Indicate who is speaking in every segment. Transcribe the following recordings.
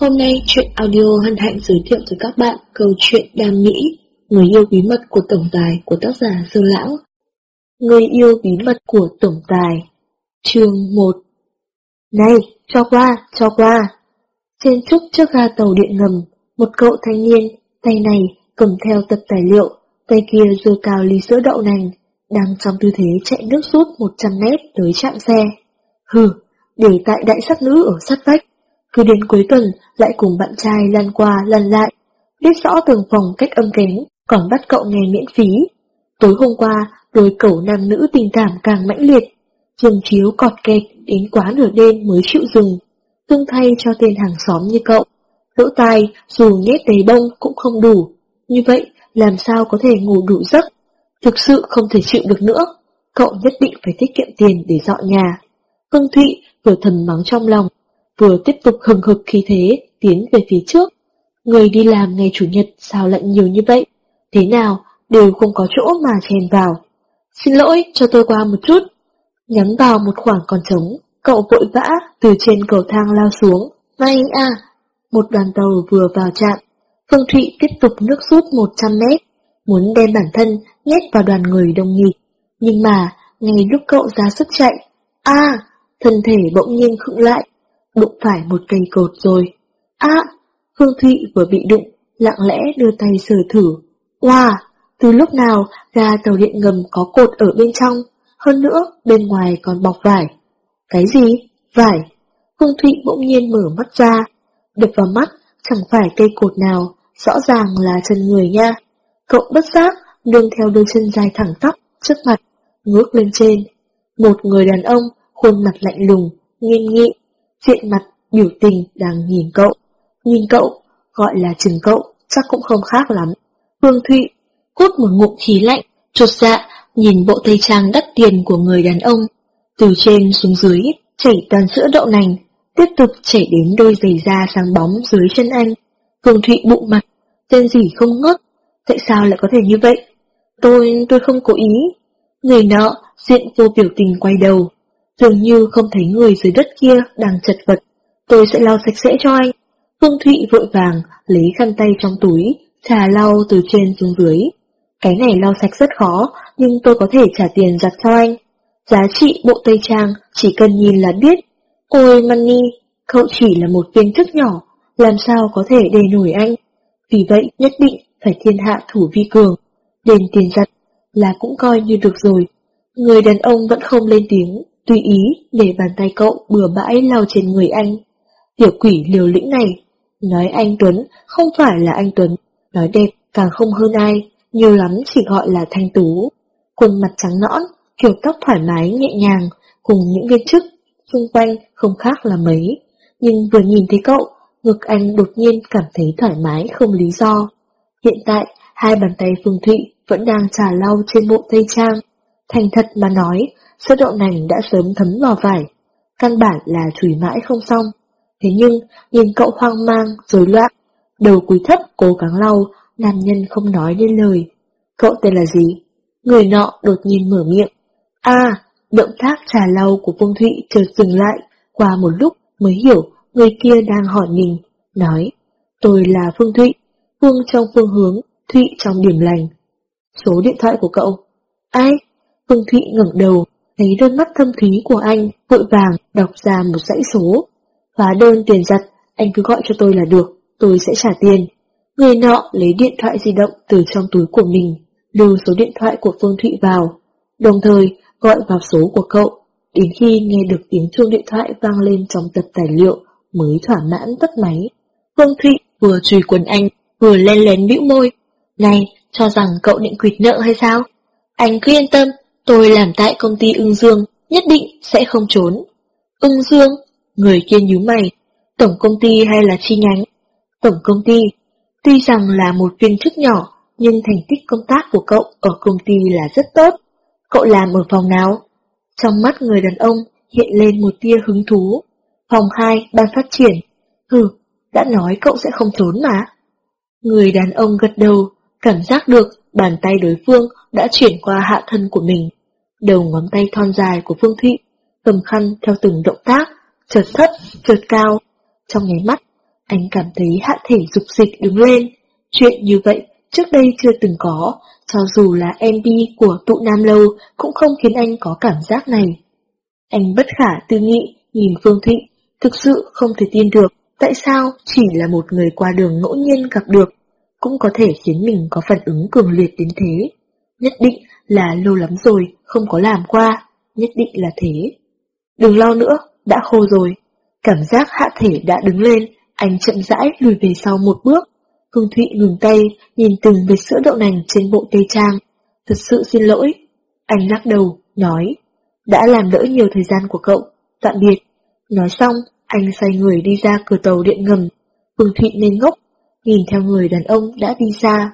Speaker 1: Hôm nay chuyện audio hân hạnh giới thiệu tới các bạn câu chuyện Đam Mỹ, Người yêu bí mật của Tổng tài của tác giả Sơn Lão. Người yêu bí mật của Tổng tài Chương 1 Này, cho qua, cho qua. Trên trúc trước ga tàu điện ngầm, một cậu thanh niên, tay này cầm theo tập tài liệu, tay kia giơ cao ly sữa đậu nành, đang trong tư thế chạy nước rút 100 mét tới trạm xe. Hừ, để tại đại sắc nữ ở sát vách, cứ đến cuối tuần lại cùng bạn trai lăn qua lăn lại, biết rõ từng phòng cách âm kém, còn bắt cậu nghe miễn phí. Tối hôm qua, đôi cẩu nam nữ tình cảm càng mãnh liệt, giường chiếu cọt kẹt đến quá nửa đêm mới chịu dừng, tương thay cho tên hàng xóm như cậu. Lỗ tai dù nhét đầy bông cũng không đủ, như vậy làm sao có thể ngủ đủ giấc? Thực sự không thể chịu được nữa, cậu nhất định phải tiết kiệm tiền để dọn nhà. phương Thụy vừa thầm mắng trong lòng, vừa tiếp tục hừng hực khí thế, tiến về phía trước. Người đi làm ngày Chủ nhật sao lại nhiều như vậy? Thế nào, đều không có chỗ mà chèn vào. Xin lỗi, cho tôi qua một chút. Nhắm vào một khoảng còn trống, cậu vội vã từ trên cầu thang lao xuống. May à! Một đoàn tàu vừa vào trạm. Phương Thụy tiếp tục nước rút 100 mét, muốn đem bản thân nhét vào đoàn người đông nghịt. Nhưng mà, ngay lúc cậu ra sức chạy, a thân thể bỗng nhiên khựng lại, đụng phải một cây cột rồi. À, Phương Thụy vừa bị đụng, lặng lẽ đưa tay sờ thử. Wow, từ lúc nào ga tàu điện ngầm có cột ở bên trong, hơn nữa bên ngoài còn bọc vải. Cái gì? Vải. Phương Thụy bỗng nhiên mở mắt ra, đập vào mắt chẳng phải cây cột nào, rõ ràng là chân người nha. Cậu bất giác nương theo đôi chân dài thẳng tắp trước mặt, ngước lên trên. Một người đàn ông, khuôn mặt lạnh lùng, nghiêm nghị, diện mặt, biểu tình đang nhìn cậu. Nhìn cậu, gọi là chừng cậu, chắc cũng không khác lắm. Phương Thụy, cút một ngụm khí lạnh, chột dạ, nhìn bộ tây trang đắt tiền của người đàn ông. Từ trên xuống dưới, chảy toàn sữa đậu nành, tiếp tục chảy đến đôi giày da sáng bóng dưới chân anh. Phương Thụy bụng mặt, tên gì không ngớt, tại sao lại có thể như vậy? Tôi, tôi không cố ý. Người nọ, diện vô biểu tình quay đầu, dường như không thấy người dưới đất kia đang chật vật. Tôi sẽ lau sạch sẽ cho anh. Phương Thụy vội vàng lấy khăn tay trong túi, trà lau từ trên xuống dưới. Cái này lau sạch rất khó, nhưng tôi có thể trả tiền giặt cho anh. Giá trị bộ tây trang chỉ cần nhìn là biết. Ôi Manny, cậu chỉ là một viên chức nhỏ, làm sao có thể đè nổi anh. Vì vậy nhất định phải thiên hạ thủ vi cường. Đền tiền giặt là cũng coi như được rồi. Người đàn ông vẫn không lên tiếng, tùy ý để bàn tay cậu bừa bãi lau trên người anh. Tiểu quỷ liều lĩnh này, nói anh Tuấn không phải là anh Tuấn, nói đẹp càng không hơn ai, nhiều lắm chỉ gọi là thanh tú. Khuôn mặt trắng nõn, kiểu tóc thoải mái nhẹ nhàng, cùng những viên chức xung quanh không khác là mấy. Nhưng vừa nhìn thấy cậu, ngực anh đột nhiên cảm thấy thoải mái không lý do. Hiện tại, hai bàn tay Phương Thụy vẫn đang trà lau trên bộ tây trang. Thành thật mà nói, sữa đậu nành đã sớm thấm vào vải, căn bản là chùi mãi không xong. Thế nhưng, nhìn cậu hoang mang, rối loạn, đầu cúi thấp cố gắng lau, nam nhân không nói nên lời. Cậu tên là gì? Người nọ đột nhiên mở miệng. À, động tác trà lau của Phương Thụy chợt dừng lại, qua một lúc mới hiểu người kia đang hỏi mình, nói, tôi là Phương Thụy, Phương trong phương hướng, Thụy trong điểm lành. Số điện thoại của cậu? Ai? Phương Thụy ngẩng đầu, thấy đôi mắt thâm thúy của anh, vội vàng đọc ra một dãy số. Hóa đơn tiền giặt, anh cứ gọi cho tôi là được, tôi sẽ trả tiền. Người nọ lấy điện thoại di động từ trong túi của mình, lưu số điện thoại của Phương Thụy vào, đồng thời gọi vào số của cậu, đến khi nghe được tiếng chuông điện thoại vang lên trong tập tài liệu mới thỏa mãn tắt máy. Phương Thụy vừa chùi quần anh, vừa len lén bĩu môi. Này, cho rằng cậu định quỵt nợ hay sao? Anh cứ yên tâm, tôi làm tại công ty ưng dương, nhất định sẽ không trốn. Ưng dương, người kia nhíu mày, tổng công ty hay là chi nhánh? Tổng công ty, tuy rằng là một viên chức nhỏ, nhưng thành tích công tác của cậu ở công ty là rất tốt. Cậu làm ở phòng nào? Trong mắt người đàn ông hiện lên một tia hứng thú. Phòng 2, ban phát triển. Hừ, đã nói cậu sẽ không trốn mà. Người đàn ông gật đầu, cảm giác được bàn tay đối phương đã chuyển qua hạ thân của mình. Đầu ngón tay thon dài của Phương Thụy, cầm khăn theo từng động tác, chợt thấp, chợt cao. Trong nháy mắt, Anh cảm thấy hạ thể dục dịch đứng lên. Chuyện như vậy trước đây chưa từng có, cho dù là MB của tụ Nam Lâu cũng không khiến anh có cảm giác này. Anh bất khả tư nghị nhìn Phương Thụy, thực sự không thể tin được tại sao chỉ là một người qua đường ngẫu nhiên gặp được, cũng có thể khiến mình có phản ứng cường liệt đến thế. Nhất định là lâu lắm rồi, không có làm qua, nhất định là thế. Đừng lo nữa, đã khô rồi. Cảm giác hạ thể đã đứng lên, anh chậm rãi lùi về sau một bước. Hương Thụy ngừng tay, nhìn từng vệt sữa đậu nành trên bộ tây trang. Thật sự xin lỗi. Anh lắc đầu, nói, đã làm đỡ nhiều thời gian của cậu, tạm biệt. Nói xong, anh xoay người đi ra cửa tàu điện ngầm. Hương Thụy nên ngốc, nhìn theo người đàn ông đã đi xa.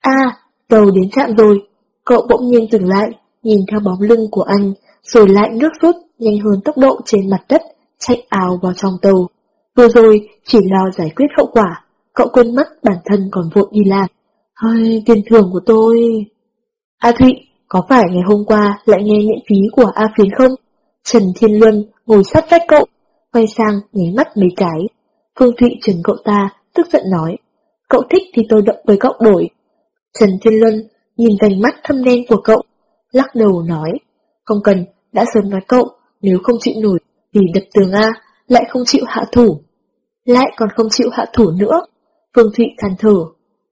Speaker 1: a tàu đến trạm rồi. Cậu bỗng nhiên dừng lại, nhìn theo bóng lưng của anh, rồi lại nước rút nhanh hơn tốc độ trên mặt đất, chạy ào vào trong tàu. Vừa rồi chỉ lo giải quyết hậu quả, cậu quên mất bản thân còn vội đi làm. Hơi, tiền thưởng của tôi... A Thụy, có phải ngày hôm qua lại nghe miễn phí của A Phiến không? Trần Thiên Luân ngồi sát vách cậu, quay sang nháy mắt mấy cái. Phương Thụy chừng cậu ta, tức giận nói, cậu thích thì tôi động với cậu đổi. Trần Thiên Luân nhìn vành mắt thâm đen của cậu, lắc đầu nói, không cần, đã sớm nói cậu, nếu không chịu nổi vì đập tường A, lại không chịu hạ thủ. Lại còn không chịu hạ thủ nữa. Phương Thụy than thở,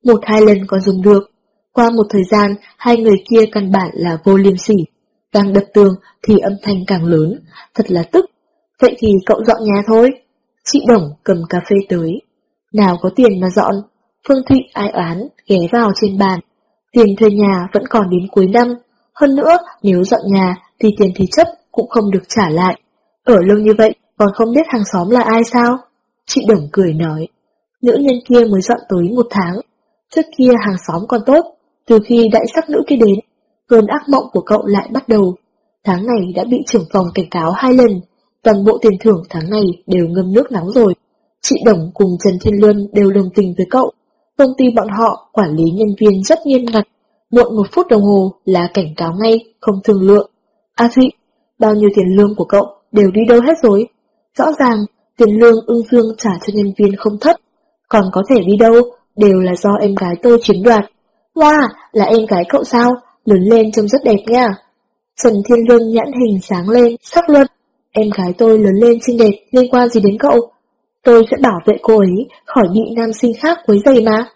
Speaker 1: một hai lần còn dùng được. Qua một thời gian, hai người kia căn bản là vô liêm sỉ. Càng đập tường thì âm thanh càng lớn, thật là tức. Vậy thì cậu dọn nhà thôi. Chị Đồng cầm cà phê tới. Nào có tiền mà dọn. Phương Thụy ai oán, ghé vào trên bàn. Tiền thuê nhà vẫn còn đến cuối năm. Hơn nữa, nếu dọn nhà thì tiền thế chấp cũng không được trả lại. Ở lâu như vậy, còn không biết hàng xóm là ai sao? Chị Đồng cười nói. Nữ nhân kia mới dọn tới một tháng. Trước kia hàng xóm còn tốt, từ khi đại sắc nữ kia đến, cơn ác mộng của cậu lại bắt đầu. Tháng này đã bị trưởng phòng cảnh cáo hai lần, toàn bộ tiền thưởng tháng này đều ngâm nước nóng rồi. Chị Đồng cùng Trần Thiên Luân đều đồng tình với cậu. Công ty bọn họ quản lý nhân viên rất nghiêm ngặt, muộn một phút đồng hồ là cảnh cáo ngay, không thương lượng. A Thụy, bao nhiêu tiền lương của cậu đều đi đâu hết rồi? Rõ ràng, tiền lương ưng dương trả cho nhân viên không thấp, còn có thể đi đâu, đều là do em gái tôi chiếm đoạt. Wow, là em gái cậu sao? Lớn lên trông rất đẹp nha. Trần Thiên Luân nhãn hình sáng lên, sắc luận. Em gái tôi lớn lên xinh đẹp, liên quan gì đến cậu? Tôi sẽ bảo vệ cô ấy khỏi bị nam sinh khác quấy rầy mà.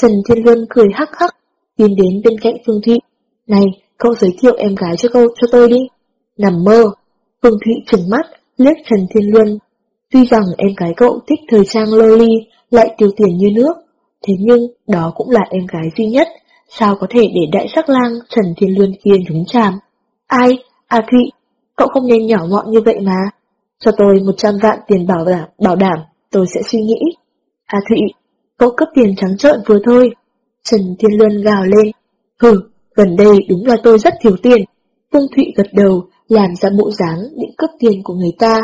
Speaker 1: Trần Thiên Luân cười hắc hắc, tiến đến bên cạnh Phương Thụy. Này, cậu giới thiệu em gái cho cô cho tôi đi. Nằm mơ. Phương Thụy trừng mắt, liếc Trần Thiên Luân. Tuy rằng em gái cậu thích thời trang loli, lại tiêu tiền như nước, thế nhưng đó cũng là em gái duy nhất, sao có thể để đại sắc lang Trần Thiên Luân kia nhúng chàm. Ai? À Thụy, cậu không nên nhỏ mọn như vậy mà. Cho tôi 100 vạn tiền bảo đảm, bảo đảm, tôi sẽ suy nghĩ. Hà Thụy, cậu cấp tiền trắng trợn vừa thôi. Trần Thiên Luân gào lên. Hừ, gần đây đúng là tôi rất thiếu tiền. Phương Thụy gật đầu, làm ra bộ dáng định cướp tiền của người ta.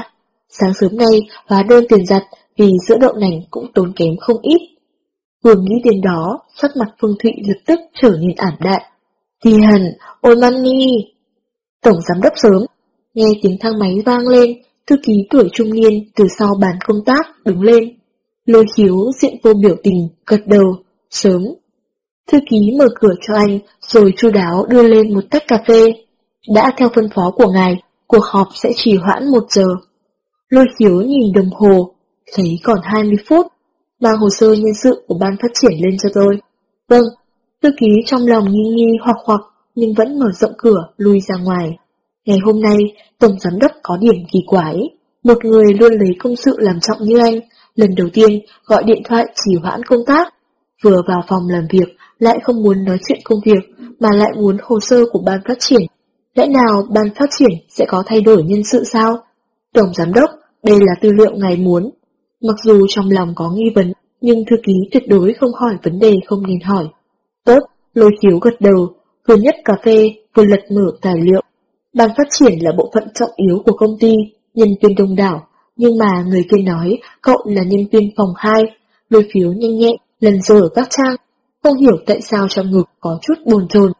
Speaker 1: Sáng sớm nay, hóa đơn tiền giặt vì sữa đậu nành cũng tốn kém không ít. Vừa nghĩ đến đó, sắc mặt Phương Thụy lập tức trở nên ảm đạm. Tiền, ôi money! Tổng giám đốc sớm, nghe tiếng thang máy vang lên, thư ký tuổi trung niên từ sau bàn công tác đứng lên. Lôi khiếu diện vô biểu tình, gật đầu, sớm. Thư ký mở cửa cho anh, rồi chu đáo đưa lên một tách cà phê. Đã theo phân phó của ngài, cuộc họp sẽ trì hoãn một giờ. Lôi khiếu nhìn đồng hồ, thấy còn 20 phút, mang hồ sơ nhân sự của ban phát triển lên cho tôi. Vâng, thư ký trong lòng nghi nghi hoặc hoặc, nhưng vẫn mở rộng cửa, lui ra ngoài. Ngày hôm nay, Tổng Giám đốc có điểm kỳ quái. Một người luôn lấy công sự làm trọng như anh, lần đầu tiên gọi điện thoại chỉ hoãn công tác. Vừa vào phòng làm việc, lại không muốn nói chuyện công việc, mà lại muốn hồ sơ của ban phát triển. Lẽ nào ban phát triển sẽ có thay đổi nhân sự sao? Tổng Giám đốc, đây là tư liệu ngài muốn. Mặc dù trong lòng có nghi vấn, nhưng thư ký tuyệt đối không hỏi vấn đề không nên hỏi. Tốt, lôi khiếu gật đầu, vừa nhất cà phê, vừa lật mở tài liệu. Ban phát triển là bộ phận trọng yếu của công ty, nhân viên đông đảo, nhưng mà người kia nói cậu là nhân viên phòng 2, lôi phiếu nhanh nhẹ, lần rồi ở các trang, không hiểu tại sao trong ngực có chút bồn chồn.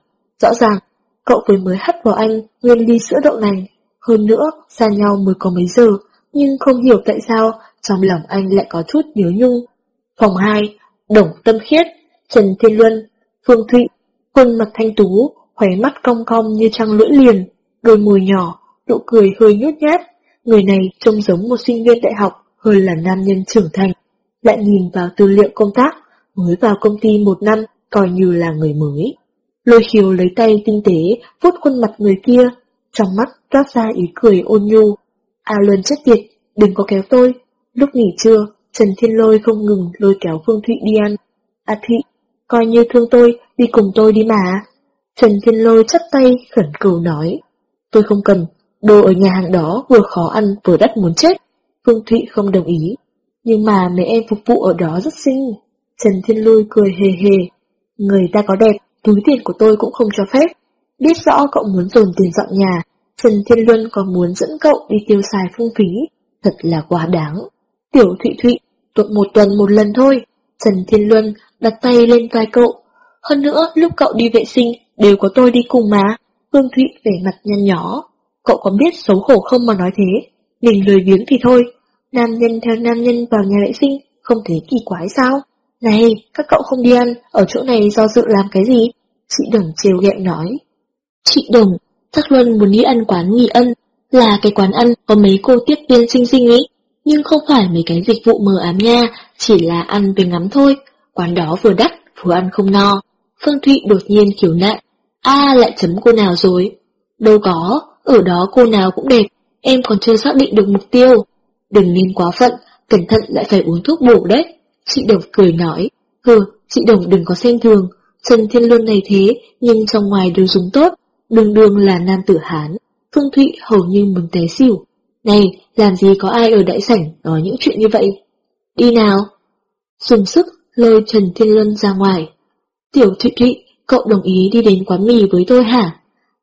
Speaker 1: Rõ ràng, cậu vừa mới hắt vào anh nguyên ly sữa đậu nành, hơn nữa, xa nhau mới có mấy giờ, nhưng không hiểu tại sao trong lòng anh lại có chút nhớ nhung. Phòng 2, Đồng Tâm Khiết, Trần Thiên Luân, Phương Thụy, khuôn mặt thanh tú, khóe mắt cong cong như trăng lưỡi liền, đôi môi nhỏ, nụ cười hơi nhút nhát. Người này trông giống một sinh viên đại học hơn là nam nhân trưởng thành. Lại nhìn vào tư liệu công tác, mới vào công ty một năm, coi như là người mới. Lôi khiếu lấy tay tinh tế, vuốt khuôn mặt người kia, trong mắt toát ra ý cười ôn nhu. A Luân chết tiệt, đừng có kéo tôi. Lúc nghỉ trưa, Trần Thiên Lôi không ngừng lôi kéo Phương Thụy đi ăn. A Thụy, coi như thương tôi, đi cùng tôi đi mà. Trần Thiên Lôi chắp tay khẩn cầu nói. Tôi không cần, đồ ở nhà hàng đó vừa khó ăn vừa đắt muốn chết. Phương Thụy không đồng ý. Nhưng mà mấy em phục vụ ở đó rất xinh. Trần Thiên Lui cười hề hề. Người ta có đẹp, túi tiền của tôi cũng không cho phép. Biết rõ cậu muốn dồn tiền dọn nhà, Trần Thiên Luân còn muốn dẫn cậu đi tiêu xài phung phí, thật là quá đáng. Tiểu Thụy Thụy, tuột một tuần một lần thôi, Trần Thiên Luân đặt tay lên vai cậu. Hơn nữa, lúc cậu đi vệ sinh, đều có tôi đi cùng mà. Phương Thụy về mặt nhăn nhó. Cậu có biết xấu hổ không mà nói thế? Mình lười biếng thì thôi. Nam nhân theo nam nhân vào nhà vệ sinh, không thấy kỳ quái sao? Này, các cậu không đi ăn, ở chỗ này do dự làm cái gì? Chị Đồng trêu ghẹo nói. Chị Đồng, chắc luôn muốn đi ăn quán nghỉ ân, là cái quán ăn có mấy cô tiếp viên xinh xinh ấy, nhưng không phải mấy cái dịch vụ mờ ám nha, chỉ là ăn về ngắm thôi. Quán đó vừa đắt, vừa ăn không no. Phương Thụy đột nhiên khiếu nại a lại chấm cô nào rồi? Đâu có, ở đó cô nào cũng đẹp, em còn chưa xác định được mục tiêu. Đừng nên quá phận, cẩn thận lại phải uống thuốc bổ đấy. Chị Đồng cười nói, hừ, chị Đồng đừng có xem thường, Trần Thiên Luân này thế, nhưng trong ngoài đều dùng tốt, đường đường là nam tử Hán. Phương Thụy hầu như muốn té xỉu. Này, làm gì có ai ở đại sảnh nói những chuyện như vậy? Đi nào! Dùng sức lôi Trần Thiên Luân ra ngoài. Tiểu Thụy Thụy, cậu đồng ý đi đến quán mì với tôi hả?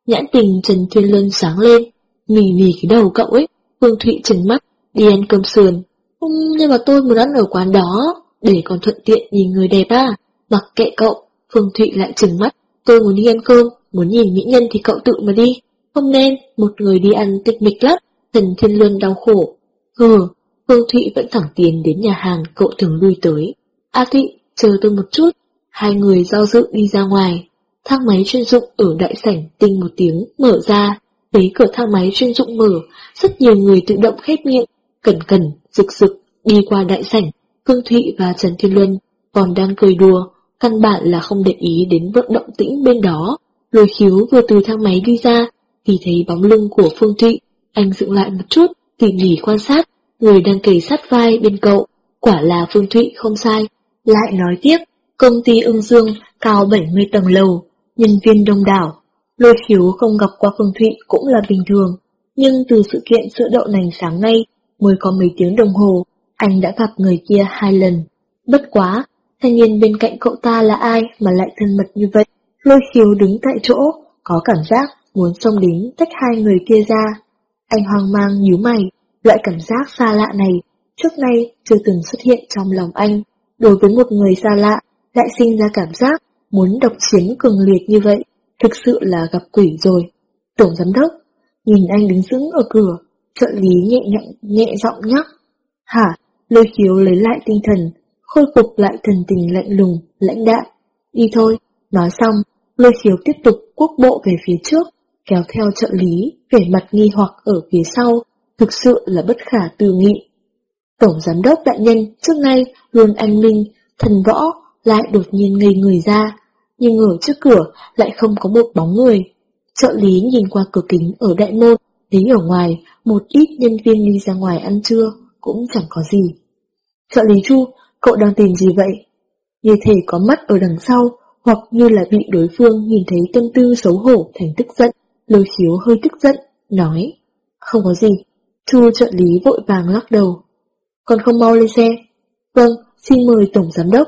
Speaker 1: Nhãn tình Trần Thiên Luân sáng lên, mì mì cái đầu cậu ấy. Phương Thụy trừng mắt, đi ăn cơm sườn. Um, nhưng mà tôi muốn ăn ở quán đó, để còn thuận tiện nhìn người đẹp à. Mặc kệ cậu, Phương Thụy lại trừng mắt, tôi muốn đi ăn cơm, muốn nhìn mỹ nhân thì cậu tự mà đi. Không nên, một người đi ăn tịch mịch lắm, trần Thiên Luân đau khổ. Hừ, Phương Thụy vẫn thẳng tiến đến nhà hàng cậu thường lui tới. A Thụy, chờ tôi một chút. Hai người do dự đi ra ngoài. Thang máy chuyên dụng ở đại sảnh tinh một tiếng mở ra. Thấy cửa thang máy chuyên dụng mở, rất nhiều người tự động khép miệng, cẩn cẩn, rực rực, đi qua đại sảnh. Phương Thụy và Trần Thiên Luân còn đang cười đùa, căn bản là không để ý đến vận động tĩnh bên đó. Lôi khiếu vừa từ thang máy đi ra, thì thấy bóng lưng của Phương Thụy, anh dựng lại một chút, tỉ mỉ quan sát, người đang kề sát vai bên cậu, quả là Phương Thụy không sai. Lại nói tiếp, công ty ưng dương cao 70 tầng lầu, nhân viên đông đảo. Lôi khiếu không gặp qua Phương Thụy cũng là bình thường, nhưng từ sự kiện sữa đậu nành sáng nay, mới có mấy tiếng đồng hồ, anh đã gặp người kia hai lần. Bất quá, thanh niên bên cạnh cậu ta là ai mà lại thân mật như vậy? Lôi khiếu đứng tại chỗ, có cảm giác muốn xông đến tách hai người kia ra. Anh hoang mang nhíu mày, loại cảm giác xa lạ này, trước nay chưa từng xuất hiện trong lòng anh. Đối với một người xa lạ, lại sinh ra cảm giác muốn độc chiếm cường liệt như vậy, thực sự là gặp quỷ rồi. Tổng giám đốc, nhìn anh đứng sững ở cửa, trợ lý nhẹ nhẹ, nhẹ giọng nhắc. Hả, lôi khiếu lấy lại tinh thần, khôi phục lại thần tình lạnh lùng, lãnh đạm. Đi thôi, nói xong, lôi khiếu tiếp tục quốc bộ về phía trước, kéo theo trợ lý, vẻ mặt nghi hoặc ở phía sau, thực sự là bất khả tư nghị. Tổng giám đốc đại nhân trước nay luôn anh minh, thần võ, lại đột nhiên ngây người ra, nhưng ở trước cửa lại không có một bóng người. Trợ lý nhìn qua cửa kính ở đại môn, thấy ở ngoài một ít nhân viên đi ra ngoài ăn trưa, cũng chẳng có gì. Trợ lý Chu, cậu đang tìm gì vậy? Như thể có mắt ở đằng sau, hoặc như là bị đối phương nhìn thấy tâm tư xấu hổ thành tức giận, lôi khiếu hơi tức giận, nói. Không có gì, Chu trợ lý vội vàng lắc đầu. Còn không mau lên xe. Vâng, xin mời Tổng Giám Đốc.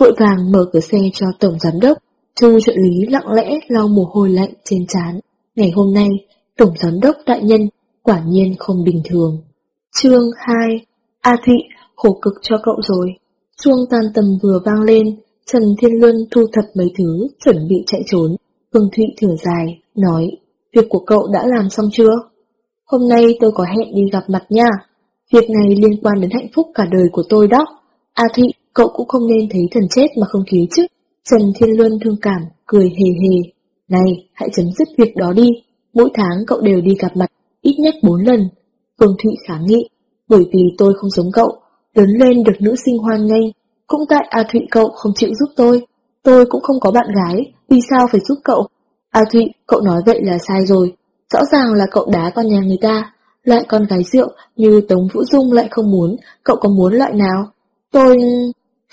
Speaker 1: Vội vàng mở cửa xe cho Tổng Giám Đốc, Chu trợ lý lặng lẽ lau mồ hôi lạnh trên trán. Ngày hôm nay, Tổng Giám Đốc đại nhân quả nhiên không bình thường. Chương 2 A Thị, khổ cực cho cậu rồi. Chuông tan tầm vừa vang lên, Trần Thiên Luân thu thập mấy thứ, chuẩn bị chạy trốn. Phương Thụy thở dài, nói, việc của cậu đã làm xong chưa? Hôm nay tôi có hẹn đi gặp mặt nha. Việc này liên quan đến hạnh phúc cả đời của tôi đó. A Thị, cậu cũng không nên thấy thần chết mà không cứu chứ. Trần Thiên Luân thương cảm, cười hề hề. Này, hãy chấm dứt việc đó đi. Mỗi tháng cậu đều đi gặp mặt, ít nhất bốn lần. Phương Thụy kháng nghị, bởi vì tôi không giống cậu, lớn lên được nữ sinh hoan nghênh. Cũng tại A Thụy cậu không chịu giúp tôi. Tôi cũng không có bạn gái, vì sao phải giúp cậu? A Thụy, cậu nói vậy là sai rồi. Rõ ràng là cậu đá con nhà người ta, loại con gái rượu như Tống Vũ Dung lại không muốn, cậu có muốn loại nào? Tôi...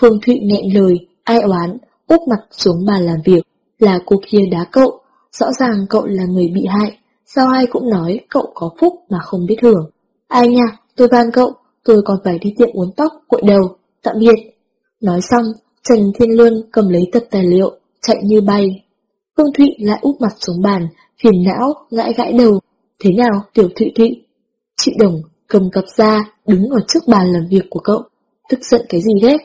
Speaker 1: Phương Thụy nghẹn lời, ai oán, úp mặt xuống bàn làm việc, là cô kia đá cậu, rõ ràng cậu là người bị hại, sao ai cũng nói cậu có phúc mà không biết hưởng. Ai nha, tôi van cậu, tôi còn phải đi tiệm uốn tóc, cội đầu, tạm biệt. Nói xong, Trần Thiên Luân cầm lấy tập tài liệu, chạy như bay. Phương Thụy lại úp mặt xuống bàn, phiền não, gãi gãi đầu. Thế nào, tiểu Thụy Thụy? Chị Đồng cầm cặp ra, đứng ở trước bàn làm việc của cậu. Tức giận cái gì đấy?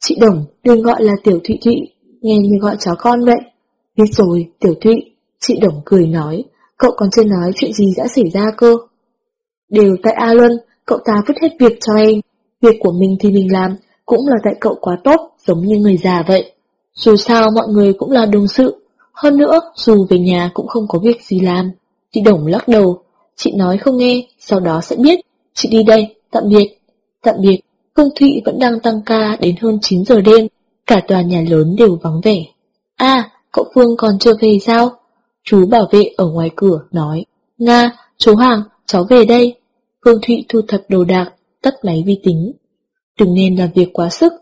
Speaker 1: Chị Đồng đừng gọi là tiểu Thụy Thụy, nghe như gọi cháu con vậy. Biết rồi, tiểu Thụy, chị Đồng cười nói, cậu còn chưa nói chuyện gì đã xảy ra cơ. Đều tại A Luân, cậu ta vứt hết việc cho em. Việc của mình thì mình làm, cũng là tại cậu quá tốt, giống như người già vậy. Dù sao mọi người cũng là đồng sự, hơn nữa dù về nhà cũng không có việc gì làm. Chị Đồng lắc đầu, chị nói không nghe, sau đó sẽ biết. Chị đi đây, tạm biệt. Tạm biệt, Phương Thụy vẫn đang tăng ca đến hơn 9 giờ đêm, cả tòa nhà lớn đều vắng vẻ. À, cậu Phương còn chưa về sao? Chú bảo vệ ở ngoài cửa nói, Nga, chú Hoàng, cháu về đây. Phương Thụy thu thập đồ đạc, tắt máy vi tính. Đừng nên làm việc quá sức.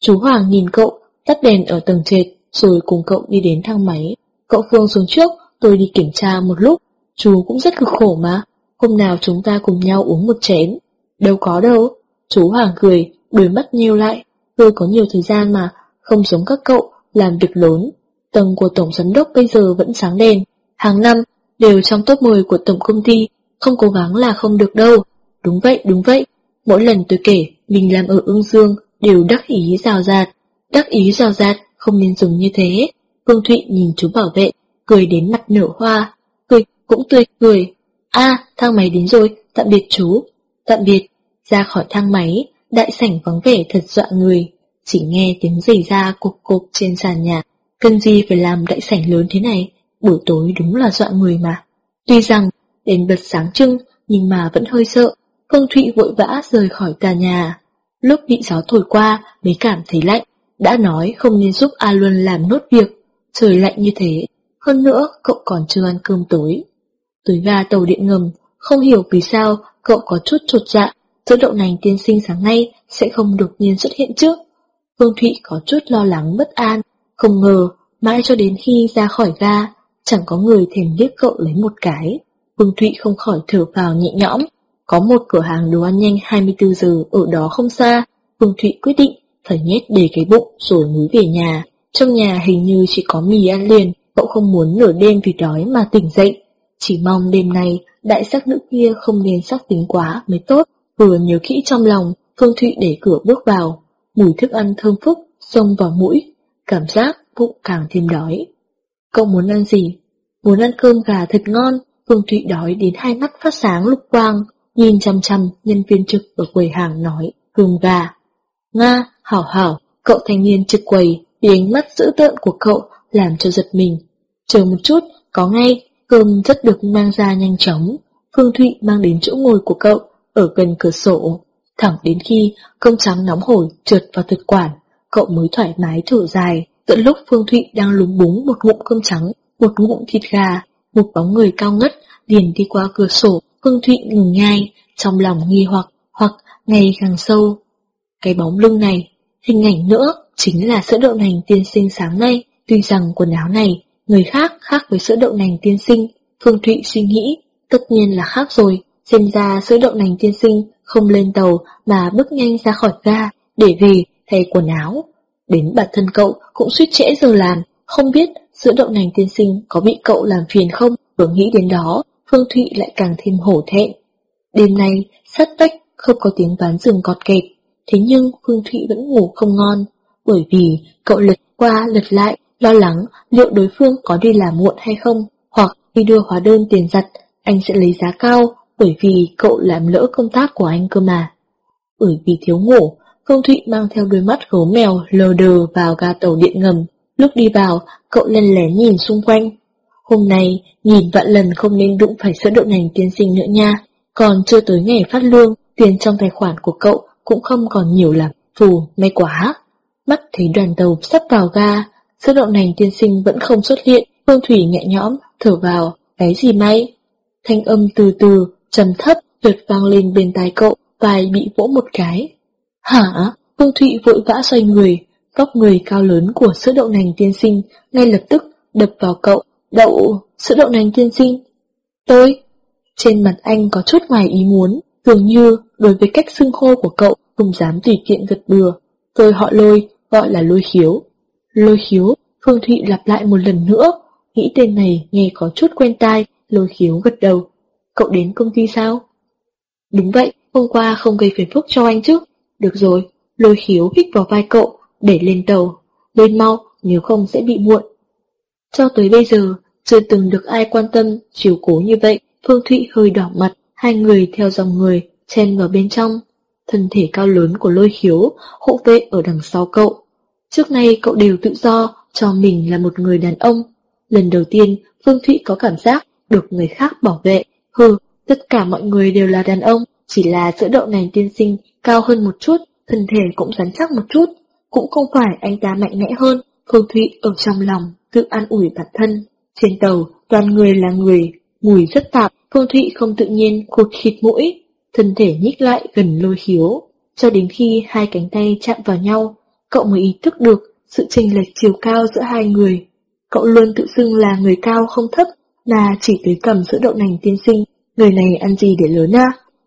Speaker 1: Chú Hoàng nhìn cậu, tắt đèn ở tầng trệt, rồi cùng cậu đi đến thang máy. Cậu Phương xuống trước, tôi đi kiểm tra một lúc. Chú cũng rất cực khổ mà. Hôm nào chúng ta cùng nhau uống một chén. Đâu có đâu. Chú Hoàng cười, đôi mắt nheo lại. Tôi có nhiều thời gian mà, không giống các cậu, làm việc lớn. Tầng của Tổng Giám đốc bây giờ vẫn sáng đèn. Hàng năm, đều trong top 10 của Tổng Công ty, không cố gắng là không được đâu. Đúng vậy, đúng vậy. Mỗi lần tôi kể, mình làm ở ương dương, đều đắc ý rào rạt. Đắc ý rào rạt, không nên dùng như thế. Phương Thụy nhìn chú bảo vệ, cười đến mặt nở hoa. Cười cũng tươi cười. a thang máy đến rồi, tạm biệt chú. Tạm biệt. Ra khỏi thang máy, đại sảnh vắng vẻ thật dọa người. Chỉ nghe tiếng giày da cục cục trên sàn nhà. Cần gì phải làm đại sảnh lớn thế này, buổi tối đúng là dọa người mà. Tuy rằng, đến bật sáng trưng, nhưng mà vẫn hơi sợ. Phương Thụy vội vã rời khỏi tòa nhà. Lúc bị gió thổi qua mới cảm thấy lạnh, đã nói không nên giúp A Luân làm nốt việc. Trời lạnh như thế, hơn nữa cậu còn chưa ăn cơm tối. Tới ga tàu điện ngầm, không hiểu vì sao cậu có chút trột dạ, giữa đậu nành tiên sinh sáng nay sẽ không đột nhiên xuất hiện trước. Phương Thụy có chút lo lắng bất an, không ngờ mãi cho đến khi ra khỏi ga, chẳng có người thèm liếc cậu lấy một cái. Phương Thụy không khỏi thở vào nhẹ nhõm, có một cửa hàng đồ ăn nhanh 24 giờ ở đó không xa, Phương Thụy quyết định phải nhét đầy cái bụng rồi mới về nhà. Trong nhà hình như chỉ có mì ăn liền, cậu không muốn nửa đêm vì đói mà tỉnh dậy. Chỉ mong đêm nay đại sắc nữ kia không nên sắc tính quá mới tốt. Vừa nhớ kỹ trong lòng, Phương Thụy để cửa bước vào. Mùi thức ăn thơm phức, xông vào mũi, cảm giác bụng càng thêm đói. Cậu muốn ăn gì? Muốn ăn cơm gà thật ngon, Phương Thụy đói đến hai mắt phát sáng lục quang, nhìn chăm chăm nhân viên trực ở quầy hàng nói, cơm gà. Nga, hảo hảo, cậu thanh niên trực quầy, vì ánh mắt dữ tợn của cậu làm cho giật mình. Chờ một chút, có ngay, cơm rất được mang ra nhanh chóng. Phương Thụy mang đến chỗ ngồi của cậu, ở gần cửa sổ. Thẳng đến khi cơm trắng nóng hổi trượt vào thực quản, cậu mới thoải mái thở dài. Tận lúc Phương Thụy đang lúng búng một ngụm cơm trắng, một ngụm thịt gà, một bóng người cao ngất liền đi qua cửa sổ, Phương Thụy ngừng nhai, trong lòng nghi hoặc, hoặc ngày càng sâu. Cái bóng lưng này, hình ảnh nữa, chính là sữa đậu nành tiên sinh sáng nay, tuy rằng quần áo này, người khác khác với sữa đậu nành tiên sinh, Phương Thụy suy nghĩ, tất nhiên là khác rồi, xem ra sữa đậu nành tiên sinh không lên tàu mà bước nhanh ra khỏi ga, để về thay quần áo. Đến bản thân cậu cũng suýt trễ giờ làm, không biết sữa đậu nành tiên sinh có bị cậu làm phiền không, vừa nghĩ đến đó, Phương Thụy lại càng thêm hổ thẹn. Đêm nay, sát tách, không có tiếng ván giường cọt kẹt, thế nhưng Phương Thụy vẫn ngủ không ngon, bởi vì cậu lật qua lật lại, lo lắng liệu đối phương có đi làm muộn hay không, hoặc khi đưa hóa đơn tiền giặt, anh sẽ lấy giá cao, bởi vì cậu làm lỡ công tác của anh cơ mà. bởi vì thiếu ngủ, Phương Thụy mang theo đôi mắt gấu mèo lờ đờ vào ga tàu điện ngầm. Lúc đi vào, cậu lên lén nhìn xung quanh. Hôm nay, nhìn vạn lần không nên đụng phải sữa đậu nành tiên sinh nữa nha. Còn chưa tới ngày phát lương, tiền trong tài khoản của cậu cũng không còn nhiều lắm. Phù, may quá. Mắt thấy đoàn tàu sắp vào ga, sữa đậu nành tiên sinh vẫn không xuất hiện. Phương Thủy nhẹ nhõm, thở vào, cái gì may? Thanh âm từ từ, trầm thấp, chợt vang lên bên tai cậu, vai bị vỗ một cái. Hả? Phương Thụy vội vã xoay người, góc người cao lớn của sữa đậu nành tiên sinh ngay lập tức đập vào cậu. Đậu, sữa đậu nành tiên sinh. Tôi. Trên mặt anh có chút ngoài ý muốn, dường như đối với cách xưng hô của cậu không dám tùy tiện gật bừa. Tôi họ lôi, gọi là lôi khiếu. Lôi khiếu, Phương Thụy lặp lại một lần nữa, nghĩ tên này nghe có chút quen tai, lôi khiếu gật đầu. Cậu đến công ty sao? Đúng vậy, hôm qua không gây phiền phức cho anh chứ. Được rồi, lôi khiếu hít vào vai cậu, để lên tàu. Lên mau, nếu không sẽ bị muộn. Cho tới bây giờ, chưa từng được ai quan tâm, chiều cố như vậy, Phương Thụy hơi đỏ mặt, hai người theo dòng người, chen vào bên trong. Thân thể cao lớn của lôi khiếu, hộ vệ ở đằng sau cậu. Trước nay cậu đều tự do, cho mình là một người đàn ông. Lần đầu tiên, Phương Thụy có cảm giác được người khác bảo vệ. Hừ, tất cả mọi người đều là đàn ông, chỉ là giữa đậu nành tiên sinh cao hơn một chút, thân thể cũng rắn chắc một chút. Cũng không phải anh ta mạnh mẽ hơn, Phương Thụy ở trong lòng, tự an ủi bản thân. Trên tàu, toàn người là người, mùi rất tạp, Phương Thụy không tự nhiên khụt khịt mũi, thân thể nhích lại gần lôi hiếu Cho đến khi hai cánh tay chạm vào nhau, cậu mới ý thức được sự chênh lệch chiều cao giữa hai người. Cậu luôn tự xưng là người cao không thấp, là chỉ tới cầm sữa đậu nành tiên sinh, người này ăn gì để lớn à?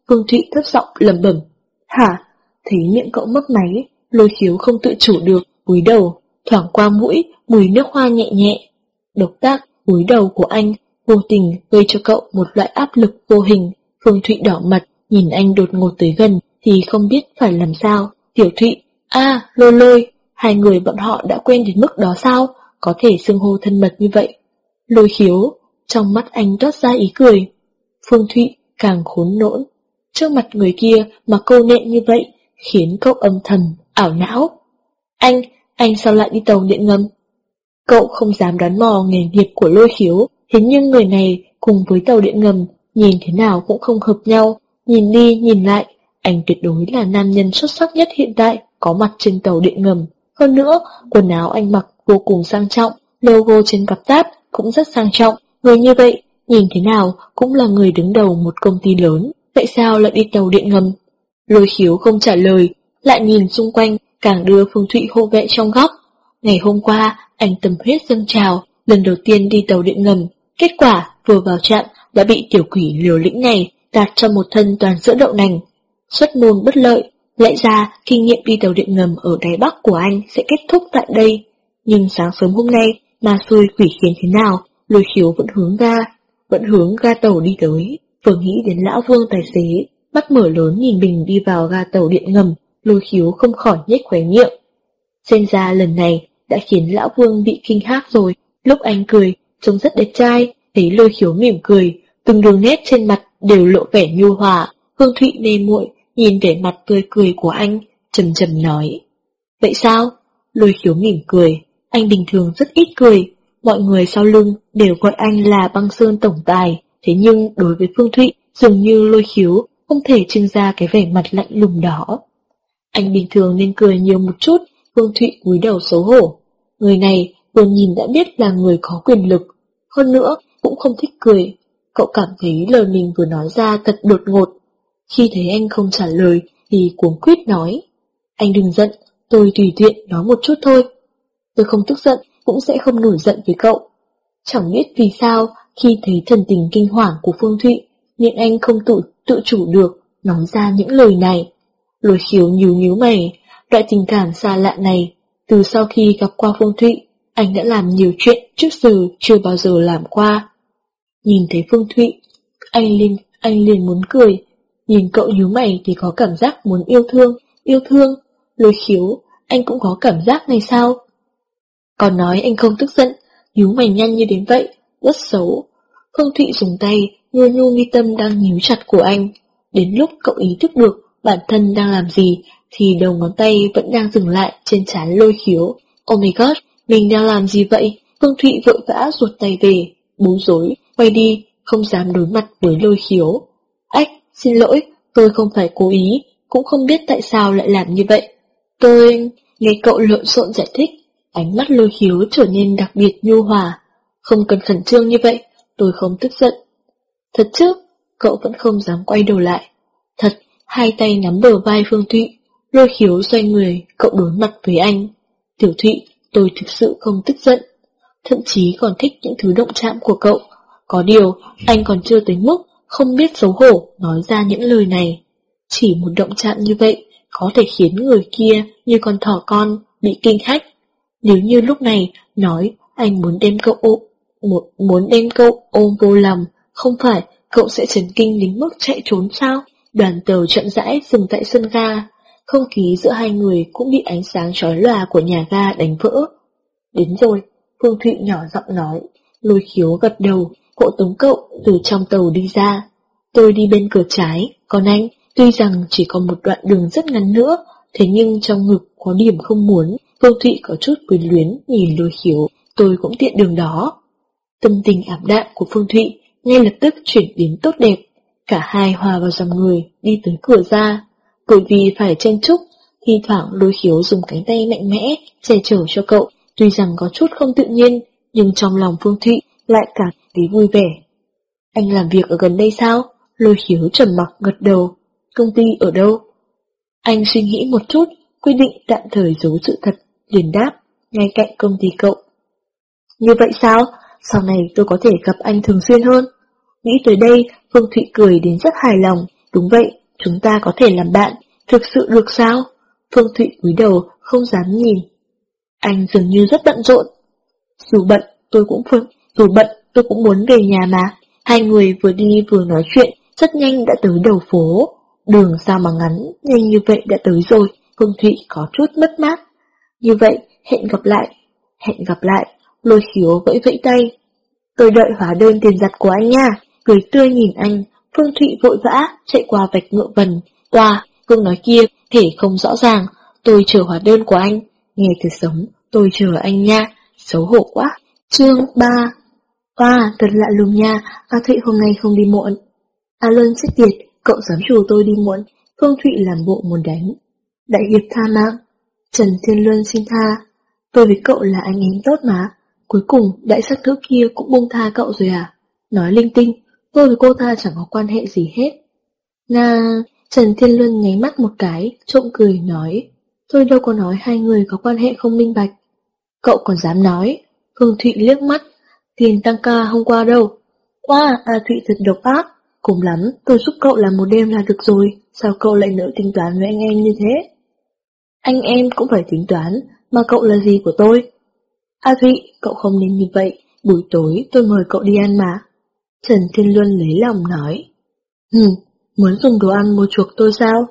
Speaker 1: Phương Thụy thấp giọng lầm bẩm. Hả? Thấy miệng cậu mất máy, lôi khiếu không tự chủ được, cúi đầu, thoảng qua mũi, mùi nước hoa nhẹ nhẹ. Độc tác, cúi đầu của anh, vô tình gây cho cậu một loại áp lực vô hình. Phương Thụy đỏ mặt, nhìn anh đột ngột tới gần, thì không biết phải làm sao. Tiểu Thụy, a lôi lôi, hai người bọn họ đã quen đến mức đó sao? Có thể xưng hô thân mật như vậy. Lôi khiếu, trong mắt anh toát ra ý cười. Phương Thụy càng khốn nỗi. Trước mặt người kia mà câu nệ như vậy, khiến cậu âm thầm, ảo não. Anh, anh sao lại đi tàu điện ngầm? Cậu không dám đoán mò nghề nghiệp của lôi khiếu, thế nhưng người này cùng với tàu điện ngầm, nhìn thế nào cũng không hợp nhau, nhìn đi nhìn lại, anh tuyệt đối là nam nhân xuất sắc nhất hiện tại có mặt trên tàu điện ngầm. Hơn nữa, quần áo anh mặc vô cùng sang trọng, logo trên cặp táp cũng rất sang trọng, người như vậy, nhìn thế nào cũng là người đứng đầu một công ty lớn, vậy sao lại đi tàu điện ngầm? Lôi khiếu không trả lời, lại nhìn xung quanh, càng đưa Phương Thụy hộ vệ trong góc. Ngày hôm qua, anh tâm huyết dâng trào, lần đầu tiên đi tàu điện ngầm, kết quả vừa vào trạm đã bị tiểu quỷ liều lĩnh này đạt cho một thân toàn sữa đậu nành. Xuất môn bất lợi, lẽ ra kinh nghiệm đi tàu điện ngầm ở đáy Bắc của anh sẽ kết thúc tại đây. Nhưng sáng sớm hôm nay, mà xui quỷ khiến thế nào, lôi khiếu vẫn hướng ga, vẫn hướng ga tàu đi tới. Vừa nghĩ đến lão vương tài xế, mắt mở lớn nhìn mình đi vào ga tàu điện ngầm, lôi khiếu không khỏi nhếch khóe miệng. Xem ra lần này đã khiến lão vương bị kinh hác rồi, lúc anh cười, trông rất đẹp trai, thấy lôi khiếu mỉm cười, từng đường nét trên mặt đều lộ vẻ nhu hòa, hương thụy mê muội nhìn vẻ mặt tươi cười của anh, trầm trầm nói. Vậy sao? Lôi khiếu mỉm cười, anh bình thường rất ít cười, mọi người sau lưng đều gọi anh là băng sơn tổng tài, thế nhưng đối với Phương Thụy dường như lôi khiếu không thể trưng ra cái vẻ mặt lạnh lùng đó. Anh bình thường nên cười nhiều một chút, Phương Thụy cúi đầu xấu hổ. Người này vừa nhìn đã biết là người có quyền lực, hơn nữa cũng không thích cười. Cậu cảm thấy lời mình vừa nói ra thật đột ngột. Khi thấy anh không trả lời thì cuống quyết nói. Anh đừng giận, tôi tùy tiện nói một chút thôi. Tôi không tức giận, cũng sẽ không nổi giận với cậu. Chẳng biết vì sao, khi thấy thần tình kinh hoàng của Phương Thụy, nhưng anh không tự, tự chủ được, nói ra những lời này. Lôi khiếu nhíu nhíu mày, loại tình cảm xa lạ này, từ sau khi gặp qua Phương Thụy, anh đã làm nhiều chuyện trước giờ chưa bao giờ làm qua. Nhìn thấy Phương Thụy, anh liền, anh liền muốn cười, nhìn cậu nhíu mày thì có cảm giác muốn yêu thương, yêu thương, lôi khiếu, anh cũng có cảm giác này sao? Còn nói anh không tức giận, nhíu mày nhanh như đến vậy, rất xấu. Phương Thụy dùng tay, nhu nhu nghi tâm đang nhíu chặt của anh. Đến lúc cậu ý thức được bản thân đang làm gì thì đầu ngón tay vẫn đang dừng lại trên trán lôi khiếu. Oh my god, mình đang làm gì vậy? Phương Thụy vội vã ruột tay về, bối rối, quay đi, không dám đối mặt với lôi khiếu. Ách, xin lỗi, tôi không phải cố ý, cũng không biết tại sao lại làm như vậy. Tôi... Nghe cậu lộn xộn giải thích, ánh mắt lôi hiếu trở nên đặc biệt nhu hòa. Không cần khẩn trương như vậy, tôi không tức giận. Thật chứ, cậu vẫn không dám quay đầu lại. Thật, hai tay nắm bờ vai Phương Thụy, lôi hiếu xoay người, cậu đối mặt với anh. Tiểu Thụy, tôi thực sự không tức giận, thậm chí còn thích những thứ động chạm của cậu. Có điều, anh còn chưa tới mức không biết xấu hổ nói ra những lời này. Chỉ một động chạm như vậy có thể khiến người kia như con thỏ con bị kinh hách. Nếu như lúc này nói anh muốn đem cậu ôm, một muốn đem cậu ôm vô lòng, không phải cậu sẽ chấn kinh đến mức chạy trốn sao? Đoàn tàu chậm rãi dừng tại sân ga, không khí giữa hai người cũng bị ánh sáng chói lòa của nhà ga đánh vỡ. Đến rồi, Phương Thụy nhỏ giọng nói, lôi khiếu gật đầu, hộ tống cậu từ trong tàu đi ra. Tôi đi bên cửa trái, còn anh, tuy rằng chỉ còn một đoạn đường rất ngắn nữa, thế nhưng trong ngực có điểm không muốn, Phương Thụy có chút quyến luyến nhìn lôi khiếu, tôi cũng tiện đường đó. Tâm tình ảm đạm của Phương Thụy ngay lập tức chuyển biến tốt đẹp, cả hai hòa vào dòng người đi tới cửa ra, bởi vì phải chen chúc, thi thoảng lôi khiếu dùng cánh tay mạnh mẽ che chở cho cậu, tuy rằng có chút không tự nhiên, nhưng trong lòng Phương Thụy lại cảm thấy vui vẻ. Anh làm việc ở gần đây sao? Lôi khiếu trầm mặc gật đầu. Công ty ở đâu? Anh suy nghĩ một chút, quyết định tạm thời giấu sự thật, liền đáp, ngay cạnh công ty cậu. Như vậy sao? Sau này tôi có thể gặp anh thường xuyên hơn. Nghĩ tới đây, Phương Thụy cười đến rất hài lòng. Đúng vậy, chúng ta có thể làm bạn. Thực sự được sao? Phương Thụy cúi đầu, không dám nhìn. Anh dường như rất bận rộn. Dù bận, tôi cũng phương, dù bận, tôi cũng muốn về nhà mà. Hai người vừa đi vừa nói chuyện, rất nhanh đã tới đầu phố. Đường sao mà ngắn, nhanh như vậy đã tới rồi, Phương Thụy có chút mất mát. Như vậy, hẹn gặp lại. Hẹn gặp lại, lôi khiếu vẫy vẫy tay. Tôi đợi hóa đơn tiền giặt của anh nha, cười tươi nhìn anh, Phương Thụy vội vã chạy qua vạch ngựa vần. Qua, Phương nói kia, thể không rõ ràng, tôi chờ hóa đơn của anh. Nghe từ sống, tôi chờ anh nha, xấu hổ quá. Chương 3 Qua, thật lạ lùng nha, A Thụy hôm nay không đi muộn. A Luân chết tiệt, cậu dám chủ tôi đi muộn, Phương Thụy làm bộ muốn đánh. Đại hiệp tha mạng, Trần Thiên Luân xin tha, tôi với cậu là anh em tốt mà, cuối cùng đại sắc nữ kia cũng buông tha cậu rồi à? Nói linh tinh, tôi với cô ta chẳng có quan hệ gì hết. Na, Trần Thiên Luân nháy mắt một cái, trộm cười nói, tôi đâu có nói hai người có quan hệ không minh bạch. Cậu còn dám nói, Hương Thụy liếc mắt, tiền tăng ca hôm qua đâu. Qua, A à, Thụy thật độc ác, cùng lắm tôi giúp cậu làm một đêm là được rồi, sao cậu lại nỡ tính toán với anh em như thế? Anh em cũng phải tính toán, mà cậu là gì của tôi? A Thụy, cậu không nên như vậy, buổi tối tôi mời cậu đi ăn mà. Trần Thiên Luân lấy lòng nói. Hừm, muốn dùng đồ ăn mua chuộc tôi sao?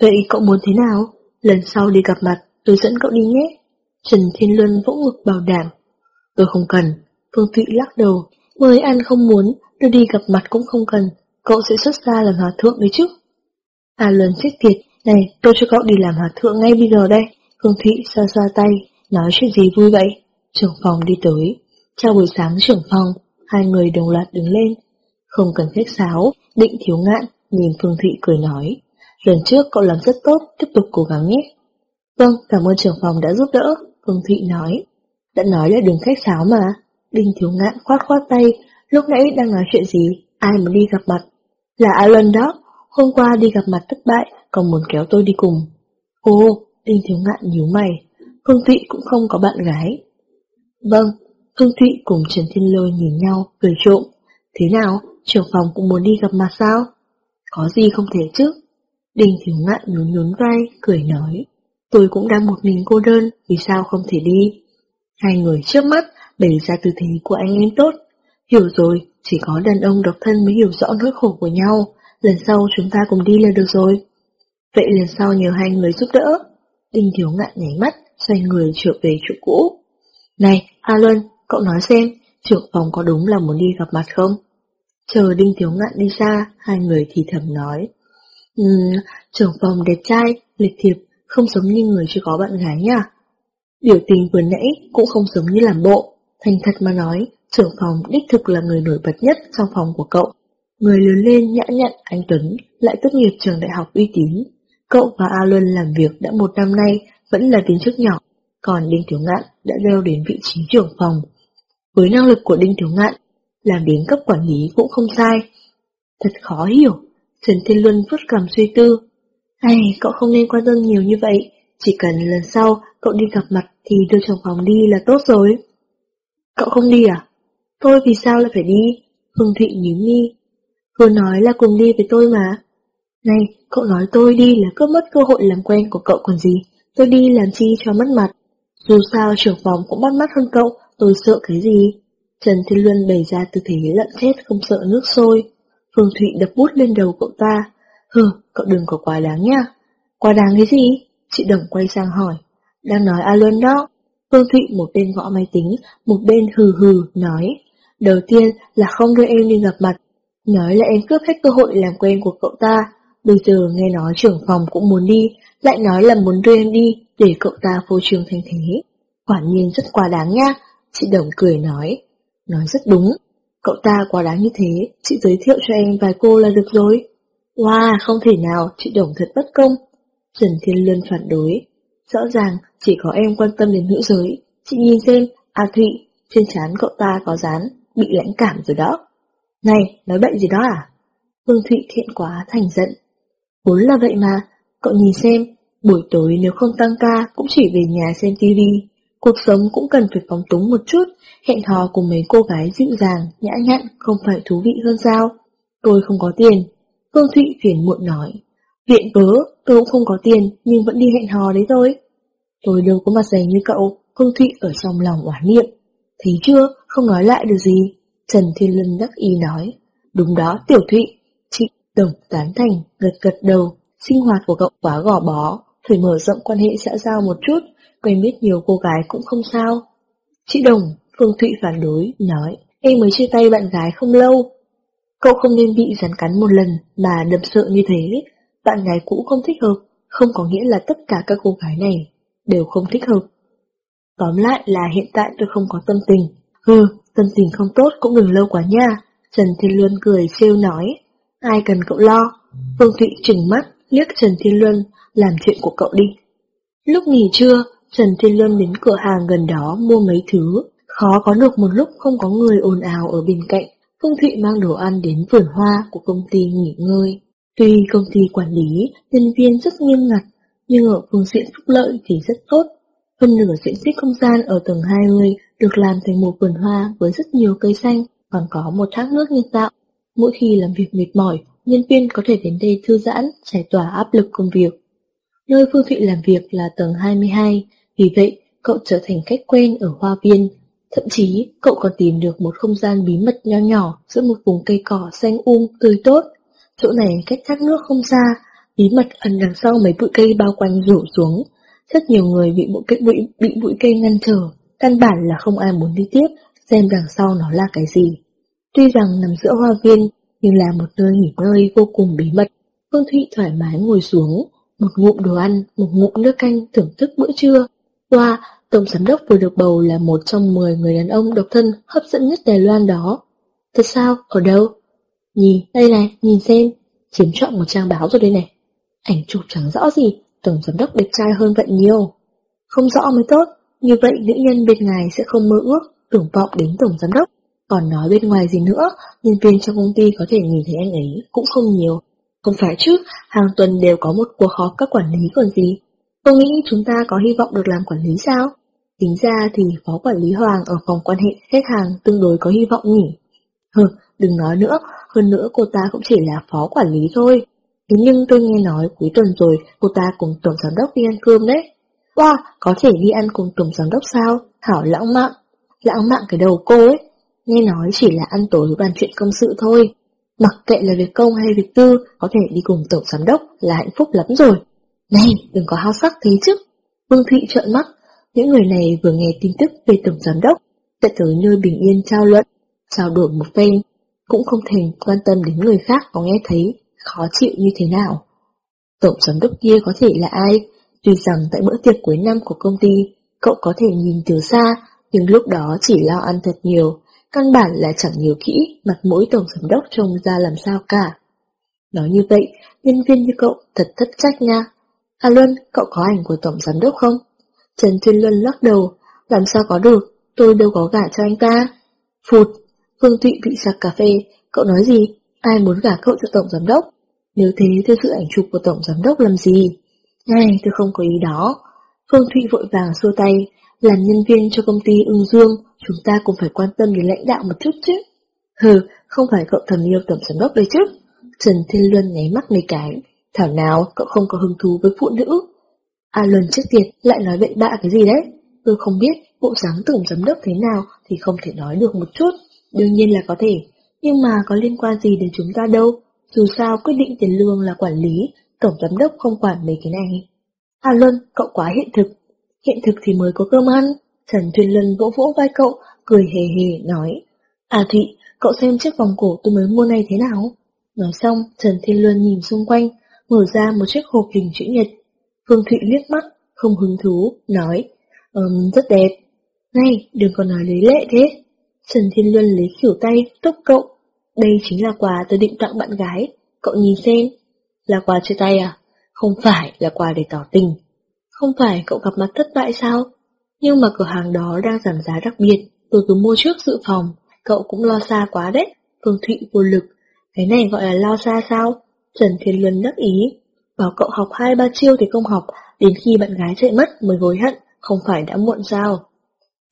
Speaker 1: Vậy cậu muốn thế nào? Lần sau đi gặp mặt, tôi dẫn cậu đi nhé. Trần Thiên Luân vỗ ngực bảo đảm. Tôi không cần. Phương Thụy lắc đầu. Mời ăn không muốn, tôi đi gặp mặt cũng không cần. Cậu sẽ xuất ra làm hòa thượng đấy chứ. À Luân chết tiệt, này tôi cho cậu đi làm hòa thượng ngay bây giờ đây. Phương Thị xoa xoa tay, nói chuyện gì vui vậy? Trưởng phòng đi tới. Chào buổi sáng trưởng phòng, hai người đồng loạt đứng lên. Không cần khách sáo, định thiếu ngạn, nhìn Phương Thị cười nói. Lần trước cậu làm rất tốt, tiếp tục cố gắng nhé. Vâng, cảm ơn trưởng phòng đã giúp đỡ, Phương Thị nói. Đã nói là đừng khách sáo mà. Đinh thiếu ngạn khoát khoát tay, lúc nãy đang nói chuyện gì, ai mà đi gặp mặt. Là A Luân đó, hôm qua đi gặp mặt thất bại, còn muốn kéo tôi đi cùng. ô, Đinh thiếu ngạn nhíu mày, Phương Thị cũng không có bạn gái. Vâng, Phương Thị cùng Trần Thiên Lôi nhìn nhau, cười trộm. Thế nào, trưởng phòng cũng muốn đi gặp mặt sao? Có gì không thể chứ? Đinh Thiếu Ngạn nhún nhún vai, cười nói. Tôi cũng đang một mình cô đơn, vì sao không thể đi? Hai người trước mắt bày ra tư thế của anh em tốt. Hiểu rồi, chỉ có đàn ông độc thân mới hiểu rõ nỗi khổ của nhau. Lần sau chúng ta cùng đi là được rồi. Vậy lần sau nhờ hai người giúp đỡ. Đinh Thiếu Ngạn nhảy mắt, xoay người trở về chỗ cũ. Này, A Luân, cậu nói xem, trưởng phòng có đúng là muốn đi gặp mặt không? Chờ Đinh Thiếu Ngạn đi xa, hai người thì thầm nói. Ừm, trưởng phòng đẹp trai, lịch thiệp, không giống như người chưa có bạn gái nha. Biểu tình vừa nãy cũng không giống như làm bộ, thành thật mà nói, trưởng phòng đích thực là người nổi bật nhất trong phòng của cậu. Người lớn lên nhã nhặn anh Tuấn, lại tốt nghiệp trường đại học uy tín. Cậu và A Luân làm việc đã một năm nay vẫn là tiến chức nhỏ, còn Đinh Thiếu Ngạn đã leo đến vị trí trưởng phòng. Với năng lực của Đinh Thiếu Ngạn, làm đến cấp quản lý cũng không sai. Thật khó hiểu, Trần Thiên Luân vứt cầm suy tư. Hay, cậu không nên quan tâm nhiều như vậy, chỉ cần lần sau cậu đi gặp mặt thì đưa chồng phòng đi là tốt rồi. Cậu không đi à? Tôi vì sao lại phải đi? Hương Thụy nhíu mi. Vừa nói là cùng đi với tôi mà. Này, cậu nói tôi đi là cướp mất cơ hội làm quen của cậu còn gì. Tôi đi làm chi cho mất mặt. Dù sao trưởng phòng cũng bắt mắt hơn cậu, tôi sợ cái gì? Trần Thiên Luân bày ra tư thế lợn chết không sợ nước sôi. Phương Thụy đập bút lên đầu cậu ta. Hừ, cậu đừng có quá đáng nha. Quá đáng cái gì? Chị Đồng quay sang hỏi. Đang nói A Luân đó. Phương Thụy một bên gõ máy tính, một bên hừ hừ, nói. Đầu tiên là không đưa em đi gặp mặt. Nói là em cướp hết cơ hội làm quen của cậu ta. Bây giờ nghe nói trưởng phòng cũng muốn đi, lại nói là muốn đưa em đi để cậu ta phô trương thành thế. Quả nhiên rất quá đáng nha. Chị Đồng cười nói. Nói rất đúng. Cậu ta quá đáng như thế, chị giới thiệu cho em vài cô là được rồi. Wow, không thể nào, chị Đồng thật bất công. Trần Thiên Luân phản đối. Rõ ràng chỉ có em quan tâm đến nữ giới. Chị nhìn xem, A Thụy, trên trán cậu ta có dán, bị lãnh cảm rồi đó. Này, nói bệnh gì đó à? Vương Thụy thiện quá thành giận. Vốn là vậy mà, cậu nhìn xem, buổi tối nếu không tăng ca cũng chỉ về nhà xem tivi. Cuộc sống cũng cần phải phóng túng một chút, hẹn hò cùng mấy cô gái dịu dàng, nhã nhặn, không phải thú vị hơn sao? Tôi không có tiền. Phương Thụy phiền muộn nói. Viện cớ, tôi cũng không có tiền, nhưng vẫn đi hẹn hò đấy thôi. Tôi đâu có mặt dày như cậu, Phương Thụy ở trong lòng oán niệm. Thấy chưa, không nói lại được gì. Trần Thiên Lân đắc ý nói. Đúng đó, Tiểu Thụy đồng tán thành, gật gật đầu. Sinh hoạt của cậu quá gò bó, phải mở rộng quan hệ xã giao một chút, quen biết nhiều cô gái cũng không sao. Chị Đồng, Phương Thụy phản đối, nói, em mới chia tay bạn gái không lâu. Cậu không nên bị rắn cắn một lần mà đập sợ như thế. Bạn gái cũ không thích hợp, không có nghĩa là tất cả các cô gái này đều không thích hợp. Tóm lại là hiện tại tôi không có tâm tình. Hừ, tâm tình không tốt cũng đừng lâu quá nha. Trần Thiên Luân cười trêu nói. Ai cần cậu lo? Phương Thụy trừng mắt, liếc Trần Thiên Luân, làm chuyện của cậu đi. Lúc nghỉ trưa, Trần Thiên Luân đến cửa hàng gần đó mua mấy thứ, khó có được một lúc không có người ồn ào ở bên cạnh. Phương Thụy mang đồ ăn đến vườn hoa của công ty nghỉ ngơi. Tuy công ty quản lý, nhân viên rất nghiêm ngặt, nhưng ở phương diện phúc lợi thì rất tốt. Phân nửa diện tích không gian ở tầng 20 được làm thành một vườn hoa với rất nhiều cây xanh, còn có một thác nước nhân tạo. Mỗi khi làm việc mệt mỏi, nhân viên có thể đến đây thư giãn, giải tỏa áp lực công việc. Nơi Phương Thụy làm việc là tầng 22, vì vậy cậu trở thành khách quen ở hoa viên. Thậm chí, cậu còn tìm được một không gian bí mật nho nhỏ giữa một vùng cây cỏ xanh um tươi tốt. Chỗ này cách thác nước không xa, bí mật ẩn đằng sau mấy bụi cây bao quanh rủ xuống. Rất nhiều người bị bụi cây, bụi, bị bụi cây ngăn trở, căn bản là không ai muốn đi tiếp, xem đằng sau nó là cái gì. Tuy rằng nằm giữa hoa viên, nhưng là một nơi nghỉ ngơi vô cùng bí mật. Phương Thụy thoải mái ngồi xuống, một ngụm đồ ăn, một ngụm nước canh thưởng thức bữa trưa. Wow, Tổng Giám đốc vừa được bầu là một trong 10 người đàn ông độc thân hấp dẫn nhất Đài Loan đó. Thật sao? Ở đâu? Nhìn, đây này, nhìn xem. Chiếm trọn một trang báo rồi đây này. Ảnh chụp chẳng rõ gì, Tổng Giám đốc đẹp trai hơn vậy nhiều. Không rõ mới tốt, như vậy nữ nhân bên ngài sẽ không mơ ước, tưởng vọng đến Tổng Giám đốc. Còn nói bên ngoài gì nữa, nhân viên trong công ty có thể nhìn thấy anh ấy cũng không nhiều. Không phải chứ, hàng tuần đều có một cuộc họp các quản lý còn gì. Tôi nghĩ chúng ta có hy vọng được làm quản lý sao? Tính ra thì phó quản lý Hoàng ở phòng quan hệ khách hàng tương đối có hy vọng nhỉ. Hừ, đừng nói nữa, hơn nữa cô ta cũng chỉ là phó quản lý thôi. Thế nhưng tôi nghe nói cuối tuần rồi cô ta cùng tổng giám đốc đi ăn cơm đấy. Wow, có thể đi ăn cùng tổng giám đốc sao? Hảo lãng mạn. Lãng mạn cái đầu cô ấy. Nghe nói chỉ là ăn tối bàn chuyện công sự thôi. Mặc kệ là việc công hay việc tư, có thể đi cùng tổng giám đốc là hạnh phúc lắm rồi. Này, đừng có hao sắc thế chứ. Vương Thụy trợn mắt, những người này vừa nghe tin tức về tổng giám đốc, sẽ tới nơi bình yên trao luận, trao đổi một phen, cũng không thèm quan tâm đến người khác có nghe thấy khó chịu như thế nào. Tổng giám đốc kia có thể là ai? Tuy rằng tại bữa tiệc cuối năm của công ty, cậu có thể nhìn từ xa, nhưng lúc đó chỉ lo ăn thật nhiều, căn bản là chẳng nhiều kỹ, mặt mũi tổng giám đốc trông ra làm sao cả. Nói như vậy, nhân viên như cậu thật thất trách nha. À Luân, cậu có ảnh của tổng giám đốc không? Trần Thiên Luân lắc đầu, làm sao có được, tôi đâu có gả cho anh ta. Phụt, Phương Thụy bị sặc cà phê, cậu nói gì? Ai muốn gả cậu cho tổng giám đốc? Nếu thế tôi giữ ảnh chụp của tổng giám đốc làm gì? Này, tôi không có ý đó. Phương Thụy vội vàng xua tay, làm nhân viên cho công ty ưng dương, chúng ta cũng phải quan tâm đến lãnh đạo một chút chứ. Hừ, không phải cậu thầm yêu tổng giám đốc đấy chứ. Trần Thiên Luân nháy mắt mấy cái. Thảo nào cậu không có hứng thú với phụ nữ. A Luân chết tiệt lại nói bậy bạ cái gì đấy. Tôi không biết bộ dáng tổng giám đốc thế nào thì không thể nói được một chút. Đương nhiên là có thể, nhưng mà có liên quan gì đến chúng ta đâu. Dù sao quyết định tiền lương là quản lý, tổng giám đốc không quản mấy cái này. A Luân, cậu quá hiện thực. Hiện thực thì mới có cơm ăn. Trần Thuyền Luân vỗ vỗ vai cậu, cười hề hề nói. À Thị, cậu xem chiếc vòng cổ tôi mới mua này thế nào? Nói xong, Trần Thiên Luân nhìn xung quanh, mở ra một chiếc hộp hình chữ nhật. Phương Thụy liếc mắt, không hứng thú, nói, um, rất đẹp. Này, đừng có nói lấy lệ thế. Trần Thiên Luân lấy khỉu tay, tốc cậu. Đây chính là quà tôi định tặng bạn gái, cậu nhìn xem. Là quà chia tay à? Không phải là quà để tỏ tình. Không phải cậu gặp mặt thất bại sao? Nhưng mà cửa hàng đó đang giảm giá đặc biệt, tôi cứ mua trước dự phòng, cậu cũng lo xa quá đấy. Phương Thụy vô lực, cái này gọi là lo xa sao? Trần Thiên Luân đắc ý. Bảo cậu học hai ba chiêu thì không học, đến khi bạn gái chạy mất mới hối hận, không phải đã muộn sao?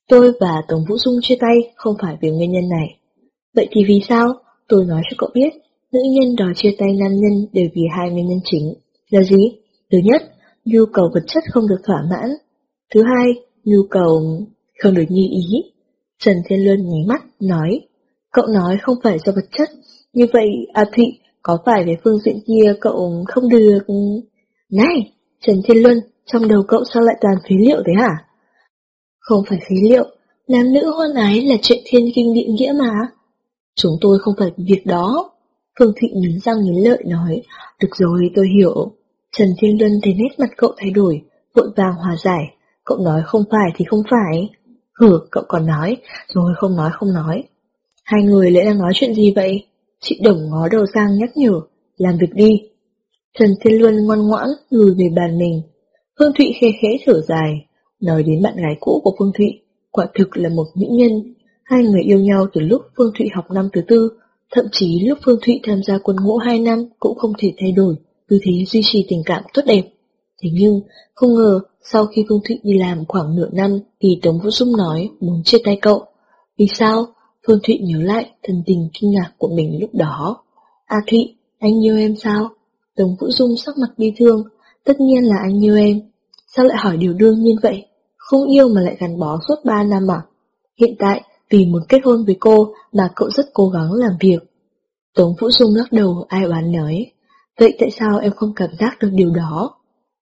Speaker 1: Tôi và Tổng Vũ Dung chia tay không phải vì nguyên nhân này. Vậy thì vì sao? Tôi nói cho cậu biết, nữ nhân đòi chia tay nam nhân đều vì hai nguyên nhân chính. Là gì? Thứ nhất, nhu cầu vật chất không được thỏa mãn. Thứ hai, nhu cầu không được như ý. Trần Thiên Luân nháy mắt, nói, cậu nói không phải do vật chất, như vậy à A Thụy, có phải về phương diện kia cậu không được... Này, Trần Thiên Luân, trong đầu cậu sao lại toàn phí liệu thế hả? Không phải phí liệu, nam nữ hoan ái là chuyện thiên kinh địa nghĩa mà. Chúng tôi không phải việc đó. Phương Thụy nhấn răng nhấn lợi nói, được rồi tôi hiểu. Trần Thiên Luân thấy nét mặt cậu thay đổi, vội vàng hòa giải. Cậu nói không phải thì không phải. Hử, cậu còn nói, rồi không nói không nói. Hai người lại đang nói chuyện gì vậy? Chị Đồng ngó đầu sang nhắc nhở, làm việc đi. Trần Thiên Luân ngoan ngoãn lùi về bàn mình. Phương Thụy khẽ khẽ thở dài, nói đến bạn gái cũ của Phương Thụy, quả thực là một mỹ nhân. Hai người yêu nhau từ lúc Phương Thụy học năm thứ tư, thậm chí lúc Phương Thụy tham gia quân ngũ hai năm cũng không thể thay đổi, cứ thế duy trì tình cảm tốt đẹp. Thế nhưng, không ngờ, sau khi Phương Thụy đi làm khoảng nửa năm thì Tống Vũ Dung nói muốn chia tay cậu. Vì sao? Phương Thụy nhớ lại thần tình kinh ngạc của mình lúc đó. A à Thụy, anh yêu em sao? Tống Vũ Dung sắc mặt bi thương, tất nhiên là anh yêu em. Sao lại hỏi điều đương nhiên vậy? Không yêu mà lại gắn bó suốt ba năm à? Hiện tại, vì muốn kết hôn với cô mà cậu rất cố gắng làm việc. Tống Vũ Dung lắc đầu ai oán nói. Vậy tại sao em không cảm giác được điều đó?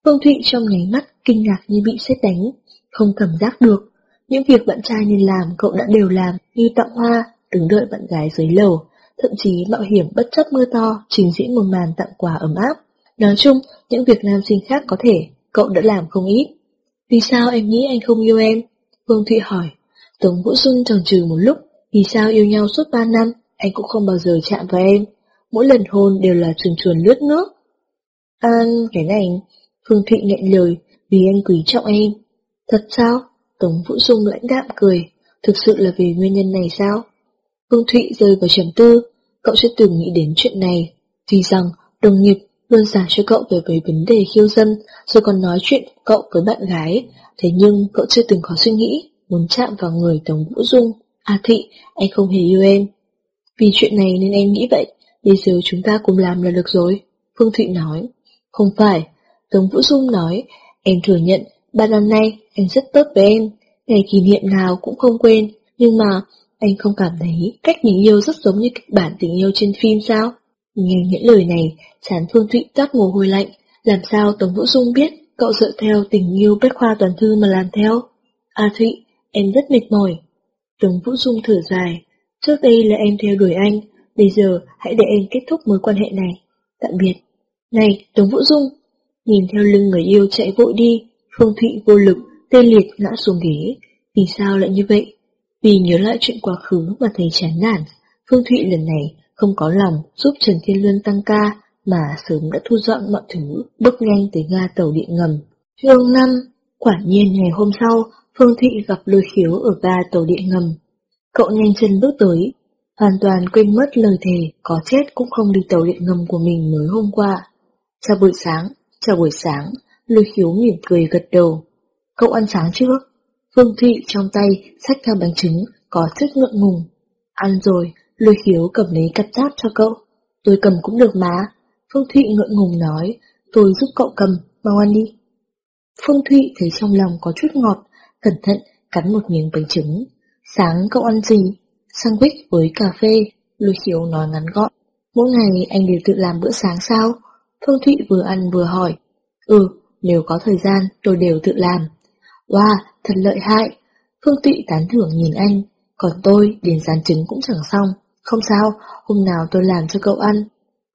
Speaker 1: Phương Thụy trong nháy mắt kinh ngạc như bị xét đánh, không cảm giác được. Những việc bạn trai nên làm cậu đã đều làm như tặng hoa, đứng đợi bạn gái dưới lầu, thậm chí mạo hiểm bất chấp mưa to, trình diễn một màn tặng quà ấm áp. Nói chung, những việc nam sinh khác có thể, cậu đã làm không ít. Vì sao em nghĩ anh không yêu em? Phương Thụy hỏi. Tống Vũ Xuân tròn trừ một lúc, vì sao yêu nhau suốt ba năm, anh cũng không bao giờ chạm vào em. Mỗi lần hôn đều là chuồn chuồn lướt nước. An, cái này, Phương Thụy nghẹn lời, vì anh quý trọng em. Thật sao? Tống Vũ Dung lãnh đạm cười, thực sự là vì nguyên nhân này sao? Phương Thụy rơi vào trầm tư, cậu chưa từng nghĩ đến chuyện này, vì rằng đồng nghiệp luôn giảng cho cậu về với vấn đề khiêu dâm, rồi còn nói chuyện cậu với bạn gái, thế nhưng cậu chưa từng có suy nghĩ muốn chạm vào người Tống Vũ Dung. À Thị, anh không hề yêu em. Vì chuyện này nên em nghĩ vậy, bây giờ chúng ta cùng làm là được rồi. Phương Thụy nói. Không phải, Tống Vũ Dung nói, em thừa nhận, ba năm nay anh rất tốt với em, ngày kỷ niệm nào cũng không quên, nhưng mà anh không cảm thấy cách mình yêu rất giống như kịch bản tình yêu trên phim sao? Nghe những lời này, chán Phương Thụy toát mồ hôi lạnh, làm sao Tống Vũ Dung biết cậu dựa theo tình yêu bách khoa toàn thư mà làm theo? À Thụy, em rất mệt mỏi. Tống Vũ Dung thở dài, trước đây là em theo đuổi anh, bây giờ hãy để em kết thúc mối quan hệ này. Tạm biệt. Này, Tống Vũ Dung, Nhìn theo lưng người yêu chạy vội đi, Phương Thụy vô lực, tê liệt ngã xuống ghế. Vì sao lại như vậy? Vì nhớ lại chuyện quá khứ mà thấy chán nản, Phương Thụy lần này không có lòng giúp Trần Thiên Luân tăng ca, mà sớm đã thu dọn mọi thứ, bước nhanh tới ga tàu điện ngầm. Chương 5 Quả nhiên ngày hôm sau, Phương Thụy gặp lôi khiếu ở ga tàu điện ngầm. Cậu nhanh chân bước tới, hoàn toàn quên mất lời thề có chết cũng không đi tàu điện ngầm của mình mới hôm qua. Chào buổi sáng, chào buổi sáng, lôi Hiếu mỉm cười gật đầu. Cậu ăn sáng chưa? Phương Thụy trong tay xách theo bánh trứng, có chút ngượng ngùng. Ăn rồi, lôi Hiếu cầm lấy cắt giáp cho cậu. Tôi cầm cũng được mà. Phương Thụy ngượng ngùng nói, tôi giúp cậu cầm, mau ăn đi. Phương Thụy thấy trong lòng có chút ngọt, cẩn thận cắn một miếng bánh trứng. Sáng cậu ăn gì? Sandwich với cà phê, lôi khiếu nói ngắn gọn. Mỗi ngày anh đều tự làm bữa sáng sao? Phương Thụy vừa ăn vừa hỏi. Ừ, nếu có thời gian tôi đều tự làm. Wow, thật lợi hại. Phương Tụy tán thưởng nhìn anh, còn tôi đến rán trứng cũng chẳng xong. Không sao, hôm nào tôi làm cho cậu ăn.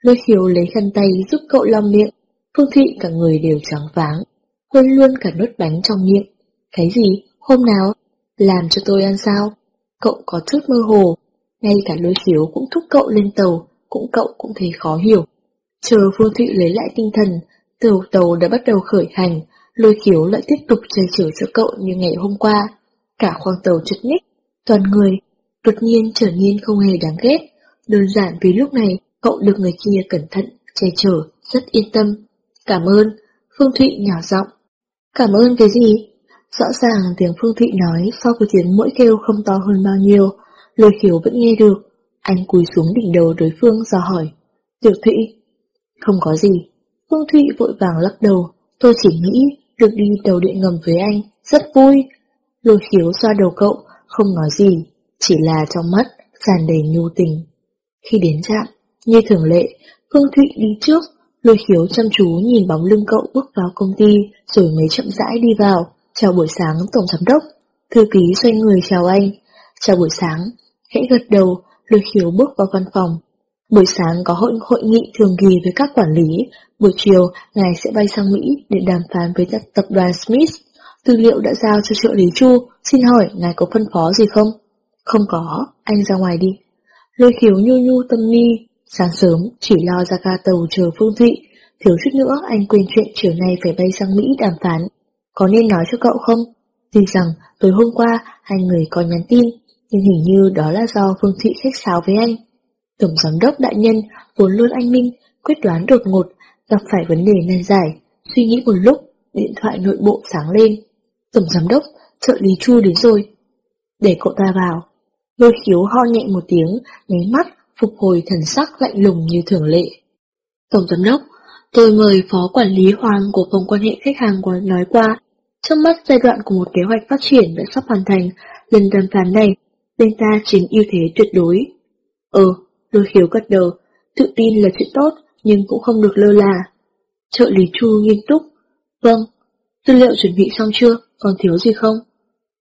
Speaker 1: Lôi khiếu lấy khăn tay giúp cậu lau miệng. Phương Thụy cả người đều trắng váng, quên luôn cả nốt bánh trong miệng. Cái gì? Hôm nào? Làm cho tôi ăn sao? Cậu có chút mơ hồ. Ngay cả lôi khiếu cũng thúc cậu lên tàu, cũng cậu cũng thấy khó hiểu. Chờ Phương thụy lấy lại tinh thần, tàu tàu đã bắt đầu khởi hành, lôi khiếu lại tiếp tục chơi chở cho cậu như ngày hôm qua. Cả khoang tàu chật ních, toàn người, đột nhiên trở nên không hề đáng ghét. Đơn giản vì lúc này cậu được người kia cẩn thận, che chở, rất yên tâm. Cảm ơn, Phương Thụy nhỏ giọng. Cảm ơn cái gì? Rõ ràng tiếng Phương Thụy nói so với tiếng mỗi kêu không to hơn bao nhiêu, lôi khiếu vẫn nghe được. Anh cúi xuống đỉnh đầu đối phương do hỏi. Tiểu Thụy? Không có gì. Phương Thụy vội vàng lắc đầu, tôi chỉ nghĩ được đi đầu điện ngầm với anh, rất vui. Lôi khiếu xoa đầu cậu, không nói gì, chỉ là trong mắt tràn đầy nhu tình. Khi đến trạm, như thường lệ, Phương Thụy đi trước, lôi khiếu chăm chú nhìn bóng lưng cậu bước vào công ty rồi mới chậm rãi đi vào. Chào buổi sáng tổng giám đốc, thư ký xoay người chào anh. Chào buổi sáng, khẽ gật đầu, lôi khiếu bước vào văn phòng. Buổi sáng có hội, hội nghị thường kỳ với các quản lý, buổi chiều ngài sẽ bay sang Mỹ để đàm phán với tập đoàn Smith. Tư liệu đã giao cho trợ lý Chu, xin hỏi ngài có phân phó gì không? Không có, anh ra ngoài đi. Lôi khiếu nhu nhu tâm ni, sáng sớm chỉ lo ra ga tàu chờ Phương Thụy, thiếu chút nữa anh quên chuyện chiều nay phải bay sang Mỹ đàm phán. Có nên nói cho cậu không? Tuy rằng tối hôm qua hai người có nhắn tin, nhưng hình như đó là do Phương Thị khách sáo với anh. Tổng giám đốc đại nhân vốn luôn anh minh, quyết đoán đột ngột, gặp phải vấn đề nan giải, suy nghĩ một lúc, điện thoại nội bộ sáng lên. Tổng giám đốc, trợ lý Chu đến rồi. Để cậu ta vào. Lôi khiếu ho nhẹ một tiếng, nháy mắt, phục hồi thần sắc lạnh lùng như thường lệ. Tổng giám đốc, tôi mời phó quản lý Hoàng của phòng quan hệ khách hàng của nói qua. Trước mắt giai đoạn của một kế hoạch phát triển đã sắp hoàn thành, lần đàm phán này, bên ta chính ưu thế tuyệt đối. ờ lôi khiếu gật đầu, tự tin là chuyện tốt, nhưng cũng không được lơ là. Trợ lý Chu nghiêm túc. Vâng, tư liệu chuẩn bị xong chưa, còn thiếu gì không?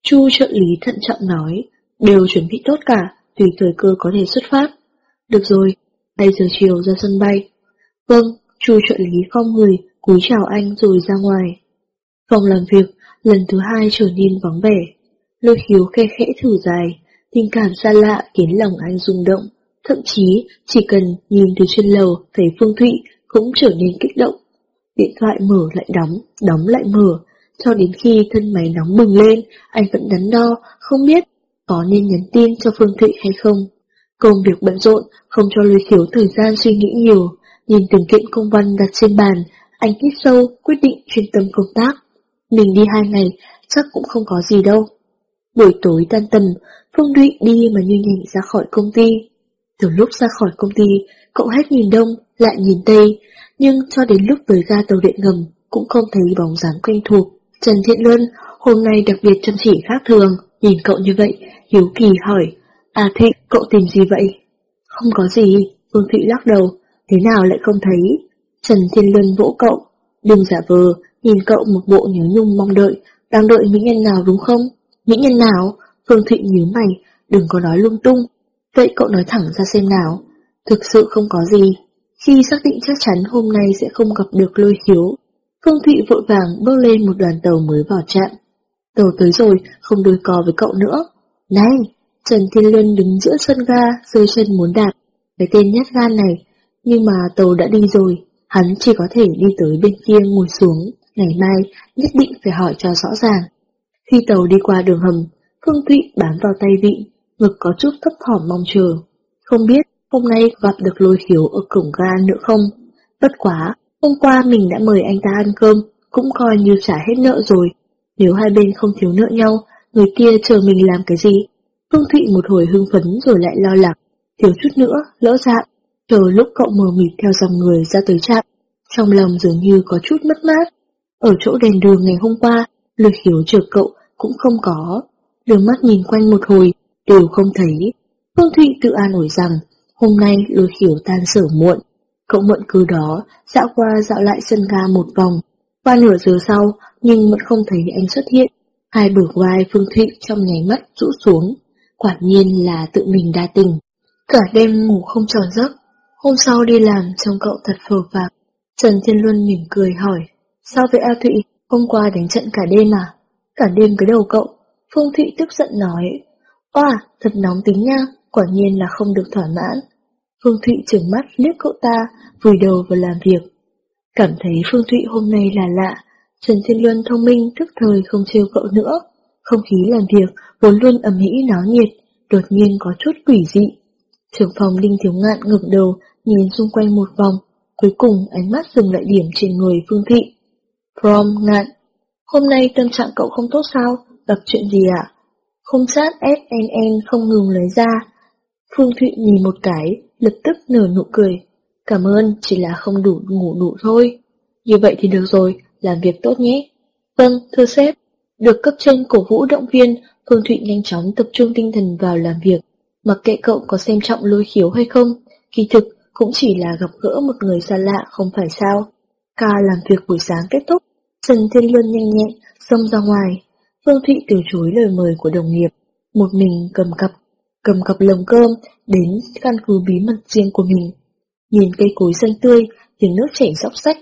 Speaker 1: Chu trợ lý thận trọng nói, đều chuẩn bị tốt cả, tùy thời cơ có thể xuất phát. Được rồi, 7 giờ chiều ra sân bay. Vâng, chu trợ lý không người, cúi chào anh rồi ra ngoài. Phòng làm việc, lần thứ hai trở nên vắng vẻ. Lôi khiếu khe khẽ thử dài, tình cảm xa lạ khiến lòng anh rung động. Thậm chí, chỉ cần nhìn từ trên lầu thấy Phương Thụy cũng trở nên kích động. Điện thoại mở lại đóng, đóng lại mở, cho đến khi thân máy nóng bừng lên, anh vẫn đắn đo, không biết có nên nhắn tin cho Phương Thụy hay không. Công việc bận rộn, không cho lôi khiếu thời gian suy nghĩ nhiều, nhìn từng kiện công văn đặt trên bàn, anh hít sâu, quyết định chuyên tâm công tác. Mình đi hai ngày, chắc cũng không có gì đâu. Buổi tối tan tầm, Phương Thụy đi mà như nhảy ra khỏi công ty. Từ lúc ra khỏi công ty, cậu hết nhìn đông, lại nhìn tây, nhưng cho đến lúc tới ga tàu điện ngầm, cũng không thấy bóng dáng quen thuộc. Trần Thiện Luân hôm nay đặc biệt chăm chỉ khác thường, nhìn cậu như vậy, hiếu kỳ hỏi, À Thịnh, cậu tìm gì vậy? Không có gì, Phương Thụy lắc đầu, thế nào lại không thấy? Trần Thiên Luân vỗ cậu, đừng giả vờ, nhìn cậu một bộ nhớ nhung mong đợi, đang đợi mỹ nhân nào đúng không? Mỹ nhân nào? Phương Thụy nhíu mày, đừng có nói lung tung. Vậy cậu nói thẳng ra xem nào. Thực sự không có gì. Khi xác định chắc chắn hôm nay sẽ không gặp được lôi Hiếu, Phương Thụy vội vàng bước lên một đoàn tàu mới vào trạm. Tàu tới rồi, không đôi cò với cậu nữa. Này, Trần Thiên Luân đứng giữa sân ga, rơi chân muốn đạp. Cái tên nhát gan này, nhưng mà tàu đã đi rồi, hắn chỉ có thể đi tới bên kia ngồi xuống, ngày mai nhất định phải hỏi cho rõ ràng. Khi tàu đi qua đường hầm, Phương Thụy bám vào tay vị, ngực có chút thấp thỏm mong chờ. Không biết hôm nay gặp được lôi khiếu ở cổng ga nữa không? Bất quá, hôm qua mình đã mời anh ta ăn cơm, cũng coi như trả hết nợ rồi. Nếu hai bên không thiếu nợ nhau, người kia chờ mình làm cái gì? Phương Thụy một hồi hưng phấn rồi lại lo lắng, thiếu chút nữa, lỡ dạng, chờ lúc cậu mờ mịt theo dòng người ra tới trạm, trong lòng dường như có chút mất mát. Ở chỗ đèn đường ngày hôm qua, lực hiếu chờ cậu cũng không có. Đường mắt nhìn quanh một hồi, đều không thấy. Phương Thụy tự an ủi rằng, hôm nay lôi khiếu tan sở muộn. Cậu mượn cứ đó, dạo qua dạo lại sân ga một vòng. Qua nửa giờ sau, nhưng vẫn không thấy anh xuất hiện. Hai bờ vai Phương Thụy trong nháy mắt rũ xuống. Quả nhiên là tự mình đa tình. Cả đêm ngủ không tròn giấc. Hôm sau đi làm trông cậu thật phờ phạc. Trần Thiên Luân mỉm cười hỏi. Sao vậy A Thụy? Hôm qua đánh trận cả đêm à? Cả đêm cái đầu cậu. Phương Thụy tức giận nói. Oà, thật nóng tính nha, quả nhiên là không được thỏa mãn. Phương Thụy trừng mắt liếc cậu ta, vùi đầu vào làm việc. Cảm thấy Phương Thụy hôm nay là lạ, Trần Thiên Luân thông minh thức thời không trêu cậu nữa. Không khí làm việc vốn luôn ẩm mỹ náo nhiệt, đột nhiên có chút quỷ dị. Trưởng phòng Đinh Thiếu Ngạn ngược đầu, nhìn xung quanh một vòng, cuối cùng ánh mắt dừng lại điểm trên người Phương Thụy. Prom Ngạn, hôm nay tâm trạng cậu không tốt sao? Gặp chuyện gì ạ? À? Không sát SNN không ngừng lấy ra. Phương Thụy nhìn một cái, lập tức nở nụ cười. Cảm ơn, chỉ là không đủ ngủ đủ thôi. Như vậy thì được rồi, làm việc tốt nhé. Vâng, thưa sếp. Được cấp trên cổ vũ động viên, Phương Thụy nhanh chóng tập trung tinh thần vào làm việc. Mặc kệ cậu có xem trọng lôi khiếu hay không, kỳ thực cũng chỉ là gặp gỡ một người xa lạ không phải sao. Ca làm việc buổi sáng kết thúc, Trần Thiên Luân nhanh nhẹn xông ra ngoài. Phương Thụy từ chối lời mời của đồng nghiệp, một mình cầm cặp, cầm cặp lồng cơm đến căn cứ bí mật riêng của mình. Nhìn cây cối xanh tươi, tiếng nước chảy róc rách,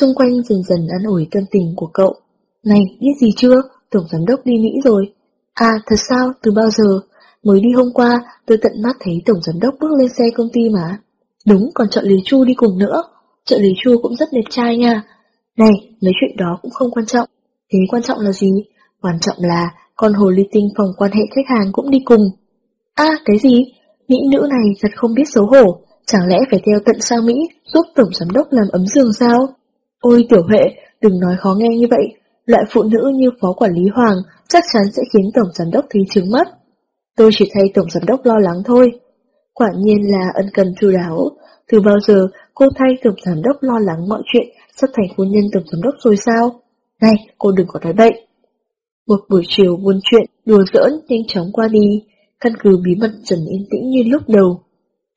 Speaker 1: xung quanh dần dần an ủi tâm tình của cậu. Này, biết gì chưa? Tổng giám đốc đi Mỹ rồi. À, thật sao? Từ bao giờ? Mới đi hôm qua, tôi tận mắt thấy tổng giám đốc bước lên xe công ty mà. Đúng, còn chọn lý Chu đi cùng nữa. Trợ lý Chu cũng rất đẹp trai nha. Này, mấy chuyện đó cũng không quan trọng. Thế quan trọng là gì? Quan trọng là con hồ ly tinh phòng quan hệ khách hàng cũng đi cùng. À, cái gì? Mỹ nữ này thật không biết xấu hổ. Chẳng lẽ phải theo tận sang Mỹ giúp tổng giám đốc làm ấm giường sao? Ôi tiểu huệ, đừng nói khó nghe như vậy. Loại phụ nữ như phó quản lý Hoàng chắc chắn sẽ khiến tổng giám đốc thấy chứng mất. Tôi chỉ thay tổng giám đốc lo lắng thôi. Quả nhiên là ân cần chu đáo. Từ bao giờ cô thay tổng giám đốc lo lắng mọi chuyện sắp thành phu nhân tổng giám đốc rồi sao? Này, cô đừng có nói bậy. Một buổi chiều buôn chuyện, đùa giỡn nhanh chóng qua đi, căn cứ bí mật dần yên tĩnh như lúc đầu.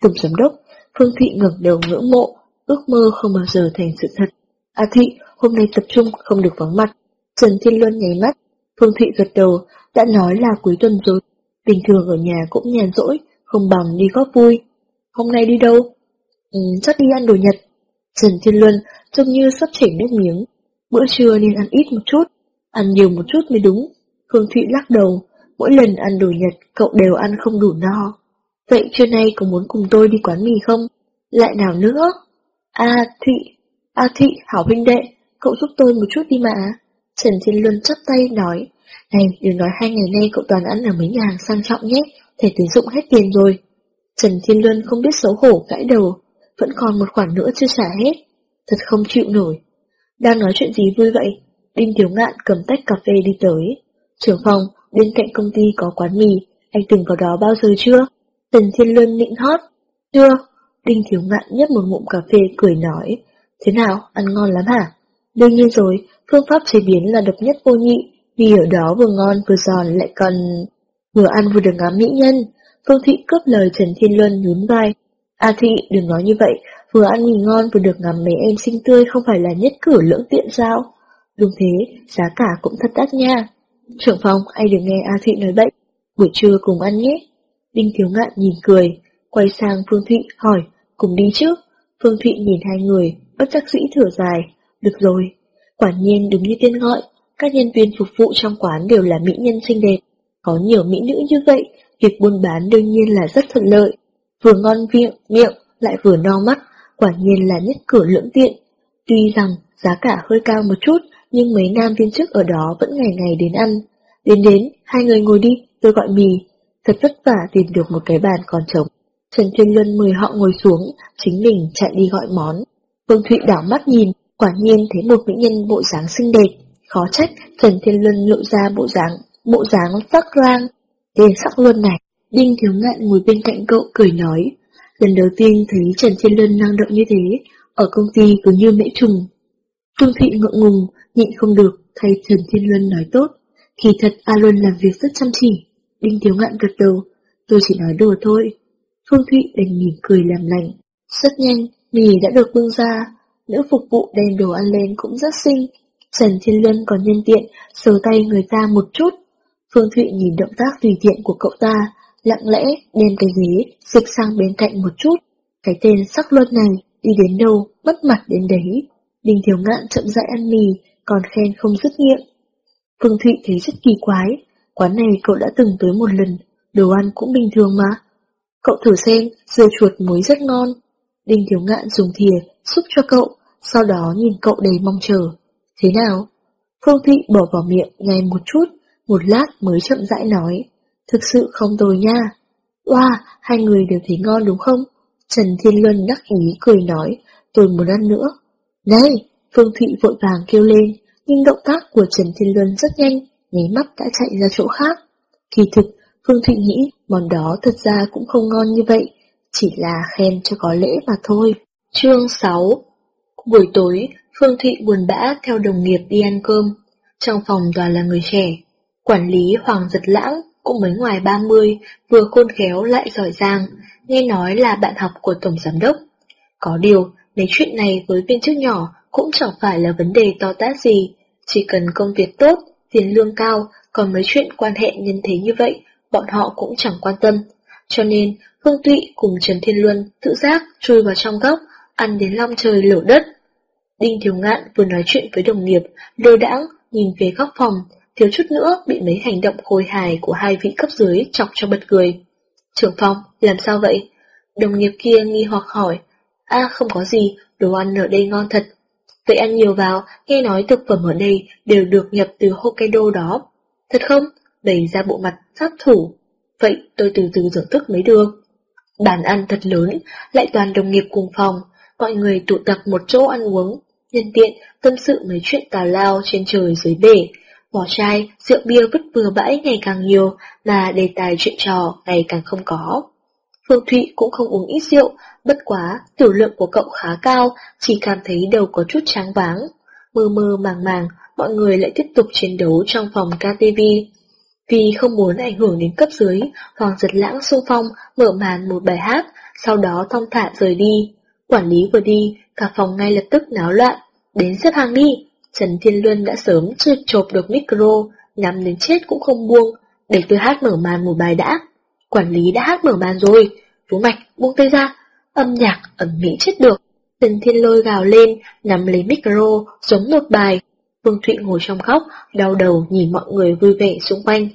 Speaker 1: Tổng giám đốc, Phương Thị ngẩng đầu ngưỡng mộ, ước mơ không bao giờ thành sự thật. À Thị, hôm nay tập trung không được vắng mặt. Trần Thiên Luân nháy mắt, Phương Thị gật đầu, đã nói là cuối tuần rồi. Bình thường ở nhà cũng nhàn rỗi, không bằng đi góp vui. Hôm nay đi đâu? Ừ, chắc đi ăn đồ Nhật. Trần Thiên Luân trông như sắp chảy nước miếng. Bữa trưa nên ăn ít một chút, ăn nhiều một chút mới đúng. Phương Thụy lắc đầu, mỗi lần ăn đồ Nhật cậu đều ăn không đủ no. Vậy trưa nay có muốn cùng tôi đi quán mì không? Lại nào nữa? A Thụy, A Thụy, hảo huynh đệ, cậu giúp tôi một chút đi mà. Trần Thiên Luân chắp tay nói, này đừng nói hai ngày nay cậu toàn ăn ở mấy nhà hàng sang trọng nhé, thẻ tín dụng hết tiền rồi. Trần Thiên Luân không biết xấu hổ gãi đầu, vẫn còn một khoản nữa chưa trả hết. Thật không chịu nổi. Đang nói chuyện gì vui vậy? Đinh Thiếu Ngạn cầm tách cà phê đi tới. Trưởng phòng, bên cạnh công ty có quán mì, anh từng vào đó bao giờ chưa? Trần Thiên Luân nịnh hót. Chưa. Đinh Thiếu Ngạn nhấp một ngụm cà phê cười nói. Thế nào, ăn ngon lắm hả? Đương nhiên rồi, phương pháp chế biến là độc nhất vô nhị, vì ở đó vừa ngon vừa giòn lại còn vừa ăn vừa được ngắm mỹ nhân. Phương Thị cướp lời Trần Thiên Luân nhún vai. A Thị, đừng nói như vậy, vừa ăn mì ngon vừa được ngắm mấy em xinh tươi không phải là nhất cử lưỡng tiện sao? Đúng thế, giá cả cũng thật đắt nha. Trưởng phòng, anh đừng nghe A Thị nói bệnh, buổi trưa cùng ăn nhé. Đinh Thiếu Ngạn nhìn cười, quay sang Phương Thụy hỏi, cùng đi chứ? Phương Thụy nhìn hai người, bất đắc dĩ thở dài, được rồi. Quả nhiên đúng như tên gọi, các nhân viên phục vụ trong quán đều là mỹ nhân xinh đẹp. Có nhiều mỹ nữ như vậy, việc buôn bán đương nhiên là rất thuận lợi. Vừa ngon miệng, miệng, lại vừa no mắt, quả nhiên là nhất cửa lưỡng tiện. Tuy rằng giá cả hơi cao một chút, nhưng mấy nam viên chức ở đó vẫn ngày ngày đến ăn. Đến đến, hai người ngồi đi, tôi gọi mì. Thật vất vả tìm được một cái bàn còn trống. Trần Thiên Luân mời họ ngồi xuống, chính mình chạy đi gọi món. Vương Thụy đảo mắt nhìn, quả nhiên thấy một mỹ nhân bộ dáng xinh đẹp. Khó trách Trần Thiên Luân lộ ra bộ dáng, bộ dáng sắc lang. Tên sắc luân này, Đinh Thiếu Ngạn ngồi bên cạnh cậu cười nói. Lần đầu tiên thấy Trần Thiên Luân năng động như thế, ở công ty cứ như mễ trùng. Phương Thụy ngượng ngùng, nhịn không được, thay Trần Thiên Luân nói tốt. Kỳ thật A Luân làm việc rất chăm chỉ. Đinh Thiếu Ngạn gật đầu, tôi chỉ nói đùa thôi. Phương Thụy đành mỉm cười làm lành. Rất nhanh, mì đã được bưng ra, nữ phục vụ đem đồ ăn lên cũng rất xinh. Trần Thiên Luân còn nhân tiện sờ tay người ta một chút. Phương Thụy nhìn động tác tùy tiện của cậu ta, lặng lẽ đem cái ghế dịch sang bên cạnh một chút. Cái tên sắc luân này đi đến đâu, mất mặt đến đấy. Đinh Thiếu Ngạn chậm rãi ăn mì, còn khen không dứt miệng. Phương Thụy thấy rất kỳ quái, quán này cậu đã từng tới một lần, đồ ăn cũng bình thường mà. Cậu thử xem, dưa chuột muối rất ngon. Đinh Thiếu Ngạn dùng thìa, xúc cho cậu, sau đó nhìn cậu đầy mong chờ. Thế nào? Phương Thụy bỏ vào miệng ngay một chút, một lát mới chậm rãi nói. Thực sự không tồi nha. Wow, hai người đều thấy ngon đúng không? Trần Thiên Luân đắc ý cười nói, tôi muốn ăn nữa. Đây, Phương Thụy vội vàng kêu lên, nhưng động tác của Trần Thiên Luân rất nhanh, nháy mắt đã chạy ra chỗ khác. Kỳ thực, Phương Thụy nghĩ món đó thật ra cũng không ngon như vậy, chỉ là khen cho có lễ mà thôi. Chương 6 Buổi tối, Phương Thụy buồn bã theo đồng nghiệp đi ăn cơm. Trong phòng toàn là người trẻ. Quản lý Hoàng Giật Lãng cũng mới ngoài 30, vừa khôn khéo lại giỏi giang, nghe nói là bạn học của Tổng Giám Đốc. Có điều, mấy chuyện này với viên chức nhỏ cũng chẳng phải là vấn đề to tát gì, chỉ cần công việc tốt, tiền lương cao, còn mấy chuyện quan hệ nhân thế như vậy, bọn họ cũng chẳng quan tâm. Cho nên, hương Tụy cùng Trần Thiên Luân tự giác chui vào trong góc, ăn đến long trời lở đất. Đinh Thiếu Ngạn vừa nói chuyện với đồng nghiệp, lơ đãng nhìn về góc phòng, thiếu chút nữa bị mấy hành động khôi hài của hai vị cấp dưới chọc cho bật cười. Trưởng phòng, làm sao vậy? Đồng nghiệp kia nghi hoặc hỏi. a không có gì, đồ ăn ở đây ngon thật. Vậy ăn nhiều vào, nghe nói thực phẩm ở đây đều được nhập từ Hokkaido đó. Thật không? Đẩy ra bộ mặt sát thủ. Vậy tôi từ từ thưởng thức mới được. Bàn ăn thật lớn, lại toàn đồng nghiệp cùng phòng, mọi người tụ tập một chỗ ăn uống, nhân tiện tâm sự mấy chuyện tào lao trên trời dưới bể, Vỏ chai, rượu bia vứt bừa bãi ngày càng nhiều, mà đề tài chuyện trò ngày càng không có. Phương Thụy cũng không uống ít rượu, bất quá, tiểu lượng của cậu khá cao, chỉ cảm thấy đầu có chút tráng váng. Mơ mơ màng màng, mọi người lại tiếp tục chiến đấu trong phòng KTV. Vì không muốn ảnh hưởng đến cấp dưới, Hoàng giật lãng xung phong mở màn một bài hát, sau đó thong thả rời đi. Quản lý vừa đi, cả phòng ngay lập tức náo loạn. Đến xếp hàng đi! Trần Thiên Luân đã sớm chưa chộp được micro, nhắm đến chết cũng không buông, để tôi hát mở màn một bài đã. Quản lý đã hát mở màn rồi, Vũ Mạch buông tay ra, âm nhạc ẩn mỹ chết được. Trần Thiên Lôi gào lên, nắm lấy micro, giống một bài. Phương Thụy ngồi trong góc, đau đầu nhìn mọi người vui vẻ xung quanh.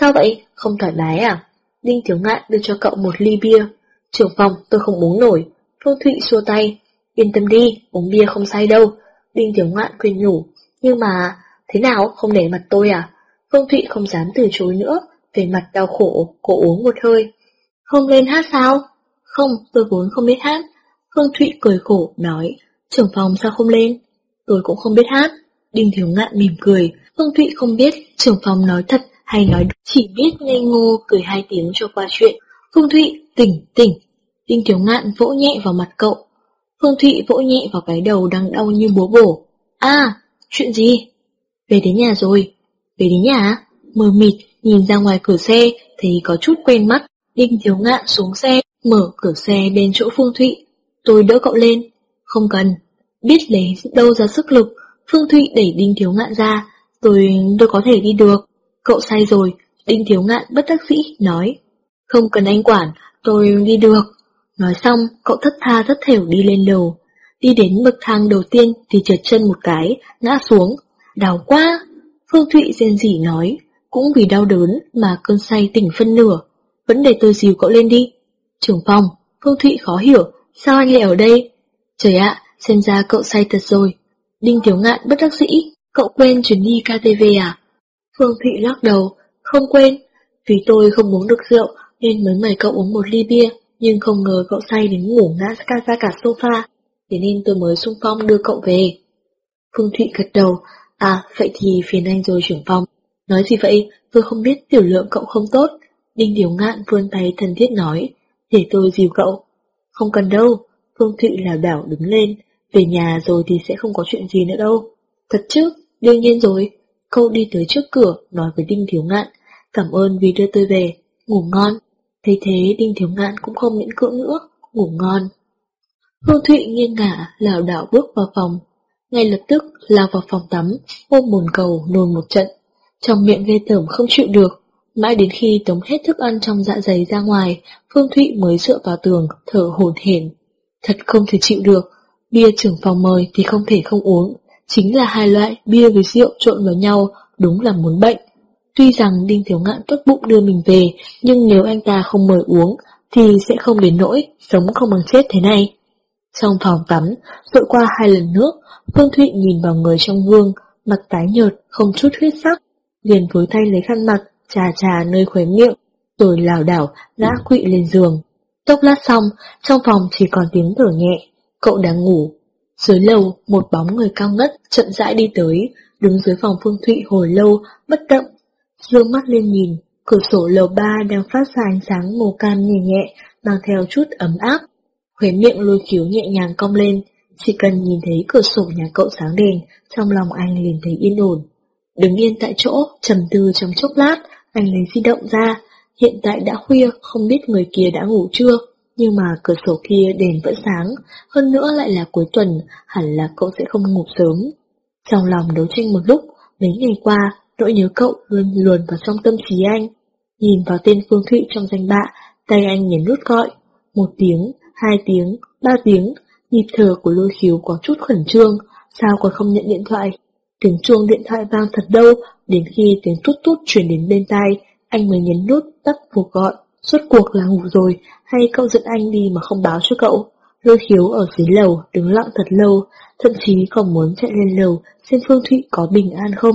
Speaker 1: Sao vậy, không thoải mái à? Đinh Thiếu Ngạn đưa cho cậu một ly bia. Trưởng phòng, tôi không uống nổi. Phương Thụy xua tay. Yên tâm đi, uống bia không say đâu. Đinh Tiểu Ngoạn khuyên nhủ, nhưng mà, thế nào, không để mặt tôi à? Phương Thụy không dám từ chối nữa, về mặt đau khổ, cô uống một hơi. Không lên hát sao? Không, tôi vốn không biết hát. Phương Thụy cười khổ, nói, trưởng phòng sao không lên? Tôi cũng không biết hát. Đinh Thiếu Ngạn mỉm cười, Phương Thụy không biết trưởng phòng nói thật hay nói chỉ biết ngây ngô cười hai tiếng cho qua chuyện. Phương Thụy, tỉnh, tỉnh. Đinh Thiếu Ngạn vỗ nhẹ vào mặt cậu, Phương Thụy vỗ nhẹ vào cái đầu đang đau như búa bổ. À, chuyện gì? Về đến nhà rồi. Về đến nhà? Mờ mịt, nhìn ra ngoài cửa xe, thấy có chút quen mắt. Đinh thiếu ngạn xuống xe, mở cửa xe bên chỗ Phương Thụy. Tôi đỡ cậu lên. Không cần. Biết lấy đâu ra sức lực, Phương Thụy đẩy Đinh thiếu ngạn ra. Tôi, tôi có thể đi được. Cậu say rồi, Đinh thiếu ngạn bất đắc dĩ, nói. Không cần anh quản, tôi đi được. Nói xong, cậu thất tha thất thểu đi lên lầu. Đi đến bậc thang đầu tiên thì trượt chân một cái, ngã xuống. Đau quá! Phương Thụy rên rỉ nói, cũng vì đau đớn mà cơn say tỉnh phân nửa. Vẫn để tôi dìu cậu lên đi. Trưởng phòng, Phương Thụy khó hiểu, sao anh lại ở đây? Trời ạ, xem ra cậu say thật rồi. Đinh Tiểu Ngạn bất đắc dĩ, cậu quên chuyến đi KTV à? Phương Thụy lắc đầu, không quên, vì tôi không uống được rượu nên mới mời cậu uống một ly bia, nhưng không ngờ cậu say đến ngủ ngã ra cả sofa, thế nên tôi mới xung phong đưa cậu về. Phương Thụy gật đầu, à vậy thì phiền anh rồi trưởng phòng. Nói gì vậy, tôi không biết tiểu lượng cậu không tốt. Đinh Điều Ngạn vươn tay thân thiết nói, để tôi dìu cậu. Không cần đâu, Phương Thụy là bảo đứng lên, về nhà rồi thì sẽ không có chuyện gì nữa đâu. Thật chứ, đương nhiên rồi. Cậu đi tới trước cửa, nói với Đinh Thiếu Ngạn, cảm ơn vì đưa tôi về, ngủ ngon. Thấy thế Đinh Thiếu Ngạn cũng không miễn cưỡng nữa, ngủ ngon. Hương Thụy nghiêng ngả, lảo đảo bước vào phòng. Ngay lập tức lao vào phòng tắm, ôm bồn cầu nôn một trận. Trong miệng ghê tởm không chịu được. Mãi đến khi tống hết thức ăn trong dạ dày ra ngoài, Phương Thụy mới dựa vào tường, thở hổn hển. Thật không thể chịu được, bia trưởng phòng mời thì không thể không uống. Chính là hai loại bia với rượu trộn vào nhau, đúng là muốn bệnh. Tuy rằng Đinh Thiếu Ngạn tốt bụng đưa mình về, nhưng nếu anh ta không mời uống, thì sẽ không đến nỗi, sống không bằng chết thế này. Trong phòng tắm, dội qua hai lần nước, Phương Thụy nhìn vào người trong gương, mặt tái nhợt, không chút huyết sắc, liền với tay lấy khăn mặt, trà trà nơi khóe miệng, rồi lảo đảo ngã quỵ lên giường. Tốc lát xong, trong phòng chỉ còn tiếng thở nhẹ, cậu đang ngủ. Dưới lầu, một bóng người cao ngất chậm rãi đi tới, đứng dưới phòng Phương Thụy hồi lâu, bất động. Dương mắt lên nhìn, cửa sổ lầu ba đang phát ra ánh sáng màu cam nhẹ nhẹ, mang theo chút ấm áp. Huế miệng lôi khiếu nhẹ nhàng cong lên, chỉ cần nhìn thấy cửa sổ nhà cậu sáng đèn, trong lòng anh liền thấy yên ổn. Đứng yên tại chỗ, trầm tư trong chốc lát, anh lấy di động ra. Hiện tại đã khuya, không biết người kia đã ngủ chưa, nhưng mà cửa sổ kia đèn vẫn sáng, hơn nữa lại là cuối tuần, hẳn là cậu sẽ không ngủ sớm. Trong lòng đấu tranh một lúc, mấy ngày qua, nỗi nhớ cậu luôn luồn vào trong tâm trí anh. Nhìn vào tên Phương Thụy trong danh bạ, tay anh nhấn nút gọi. Một tiếng, hai tiếng, ba tiếng, nhịp thở của lôi khiếu có chút khẩn trương, sao còn không nhận điện thoại. Tiếng chuông điện thoại vang thật đâu, đến khi tiếng tút tút chuyển đến bên tai, anh mới nhấn nút tắt cuộc gọi. Suốt cuộc là ngủ rồi, hay cậu dẫn anh đi mà không báo cho cậu? Lôi khiếu ở dưới lầu, đứng lặng thật lâu, thậm chí còn muốn chạy lên lầu xem Phương Thụy có bình an không.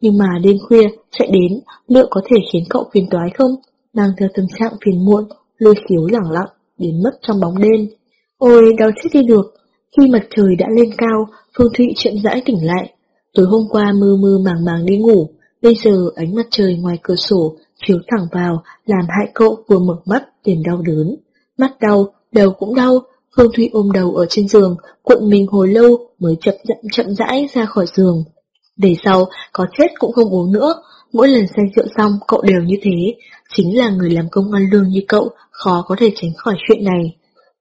Speaker 1: Nhưng mà đêm khuya, chạy đến, liệu có thể khiến cậu phiền toái không? Mang theo tâm trạng phiền muộn, lôi khiếu lẳng lặng, biến mất trong bóng đêm. Ôi, đau chết đi được. Khi mặt trời đã lên cao, Phương Thụy chậm rãi tỉnh lại. Tối hôm qua mơ mơ màng màng đi ngủ, bây giờ ánh mặt trời ngoài cửa sổ chiếu thẳng vào, làm hại cậu vừa mở mắt liền đau đớn. Mắt đau, đầu cũng đau, Phương Thụy ôm đầu ở trên giường, cuộn mình hồi lâu mới chậm chậm chậm rãi ra khỏi giường. Để sau, có chết cũng không uống nữa, mỗi lần say rượu xong cậu đều như thế, chính là người làm công ăn lương như cậu, khó có thể tránh khỏi chuyện này.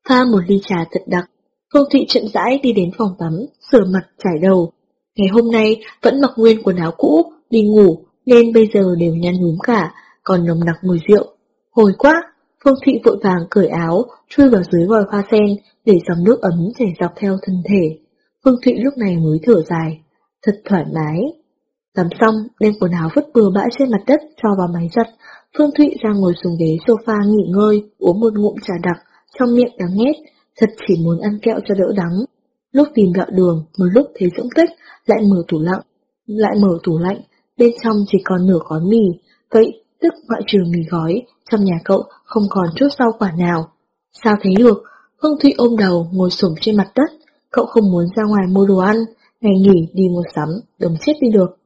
Speaker 1: Pha một ly trà thật đặc, Phương Thụy chậm rãi đi đến phòng tắm, sửa mặt trải đầu. Ngày hôm nay vẫn mặc nguyên quần áo cũ, đi ngủ, nên bây giờ đều nhăn nhúm cả, còn nồng nặc mùi rượu. Hồi quá, Phương Thụy vội vàng cởi áo, chui vào dưới vòi hoa sen, để dòng nước ấm chảy dọc theo thân thể. Phương Thụy lúc này mới thở dài, thật thoải mái. Tắm xong, đem quần áo vứt bừa bãi trên mặt đất cho vào máy giặt. Phương Thụy ra ngồi xuống ghế sofa nghỉ ngơi, uống một ngụm trà đặc, trong miệng đáng nghét, thật chỉ muốn ăn kẹo cho đỡ đắng. Lúc tìm gạo đường, một lúc thấy dũng tích, lại mở tủ lạnh, lại mở tủ lạnh, bên trong chỉ còn nửa gói mì, vậy tức ngoại trừ mì gói, trong nhà cậu không còn chút rau quả nào. Sao thấy được? Hương Thụy ôm đầu ngồi xổm trên mặt đất, cậu không muốn ra ngoài mua đồ ăn, ngày nghỉ đi mua sắm, đồng chết đi được.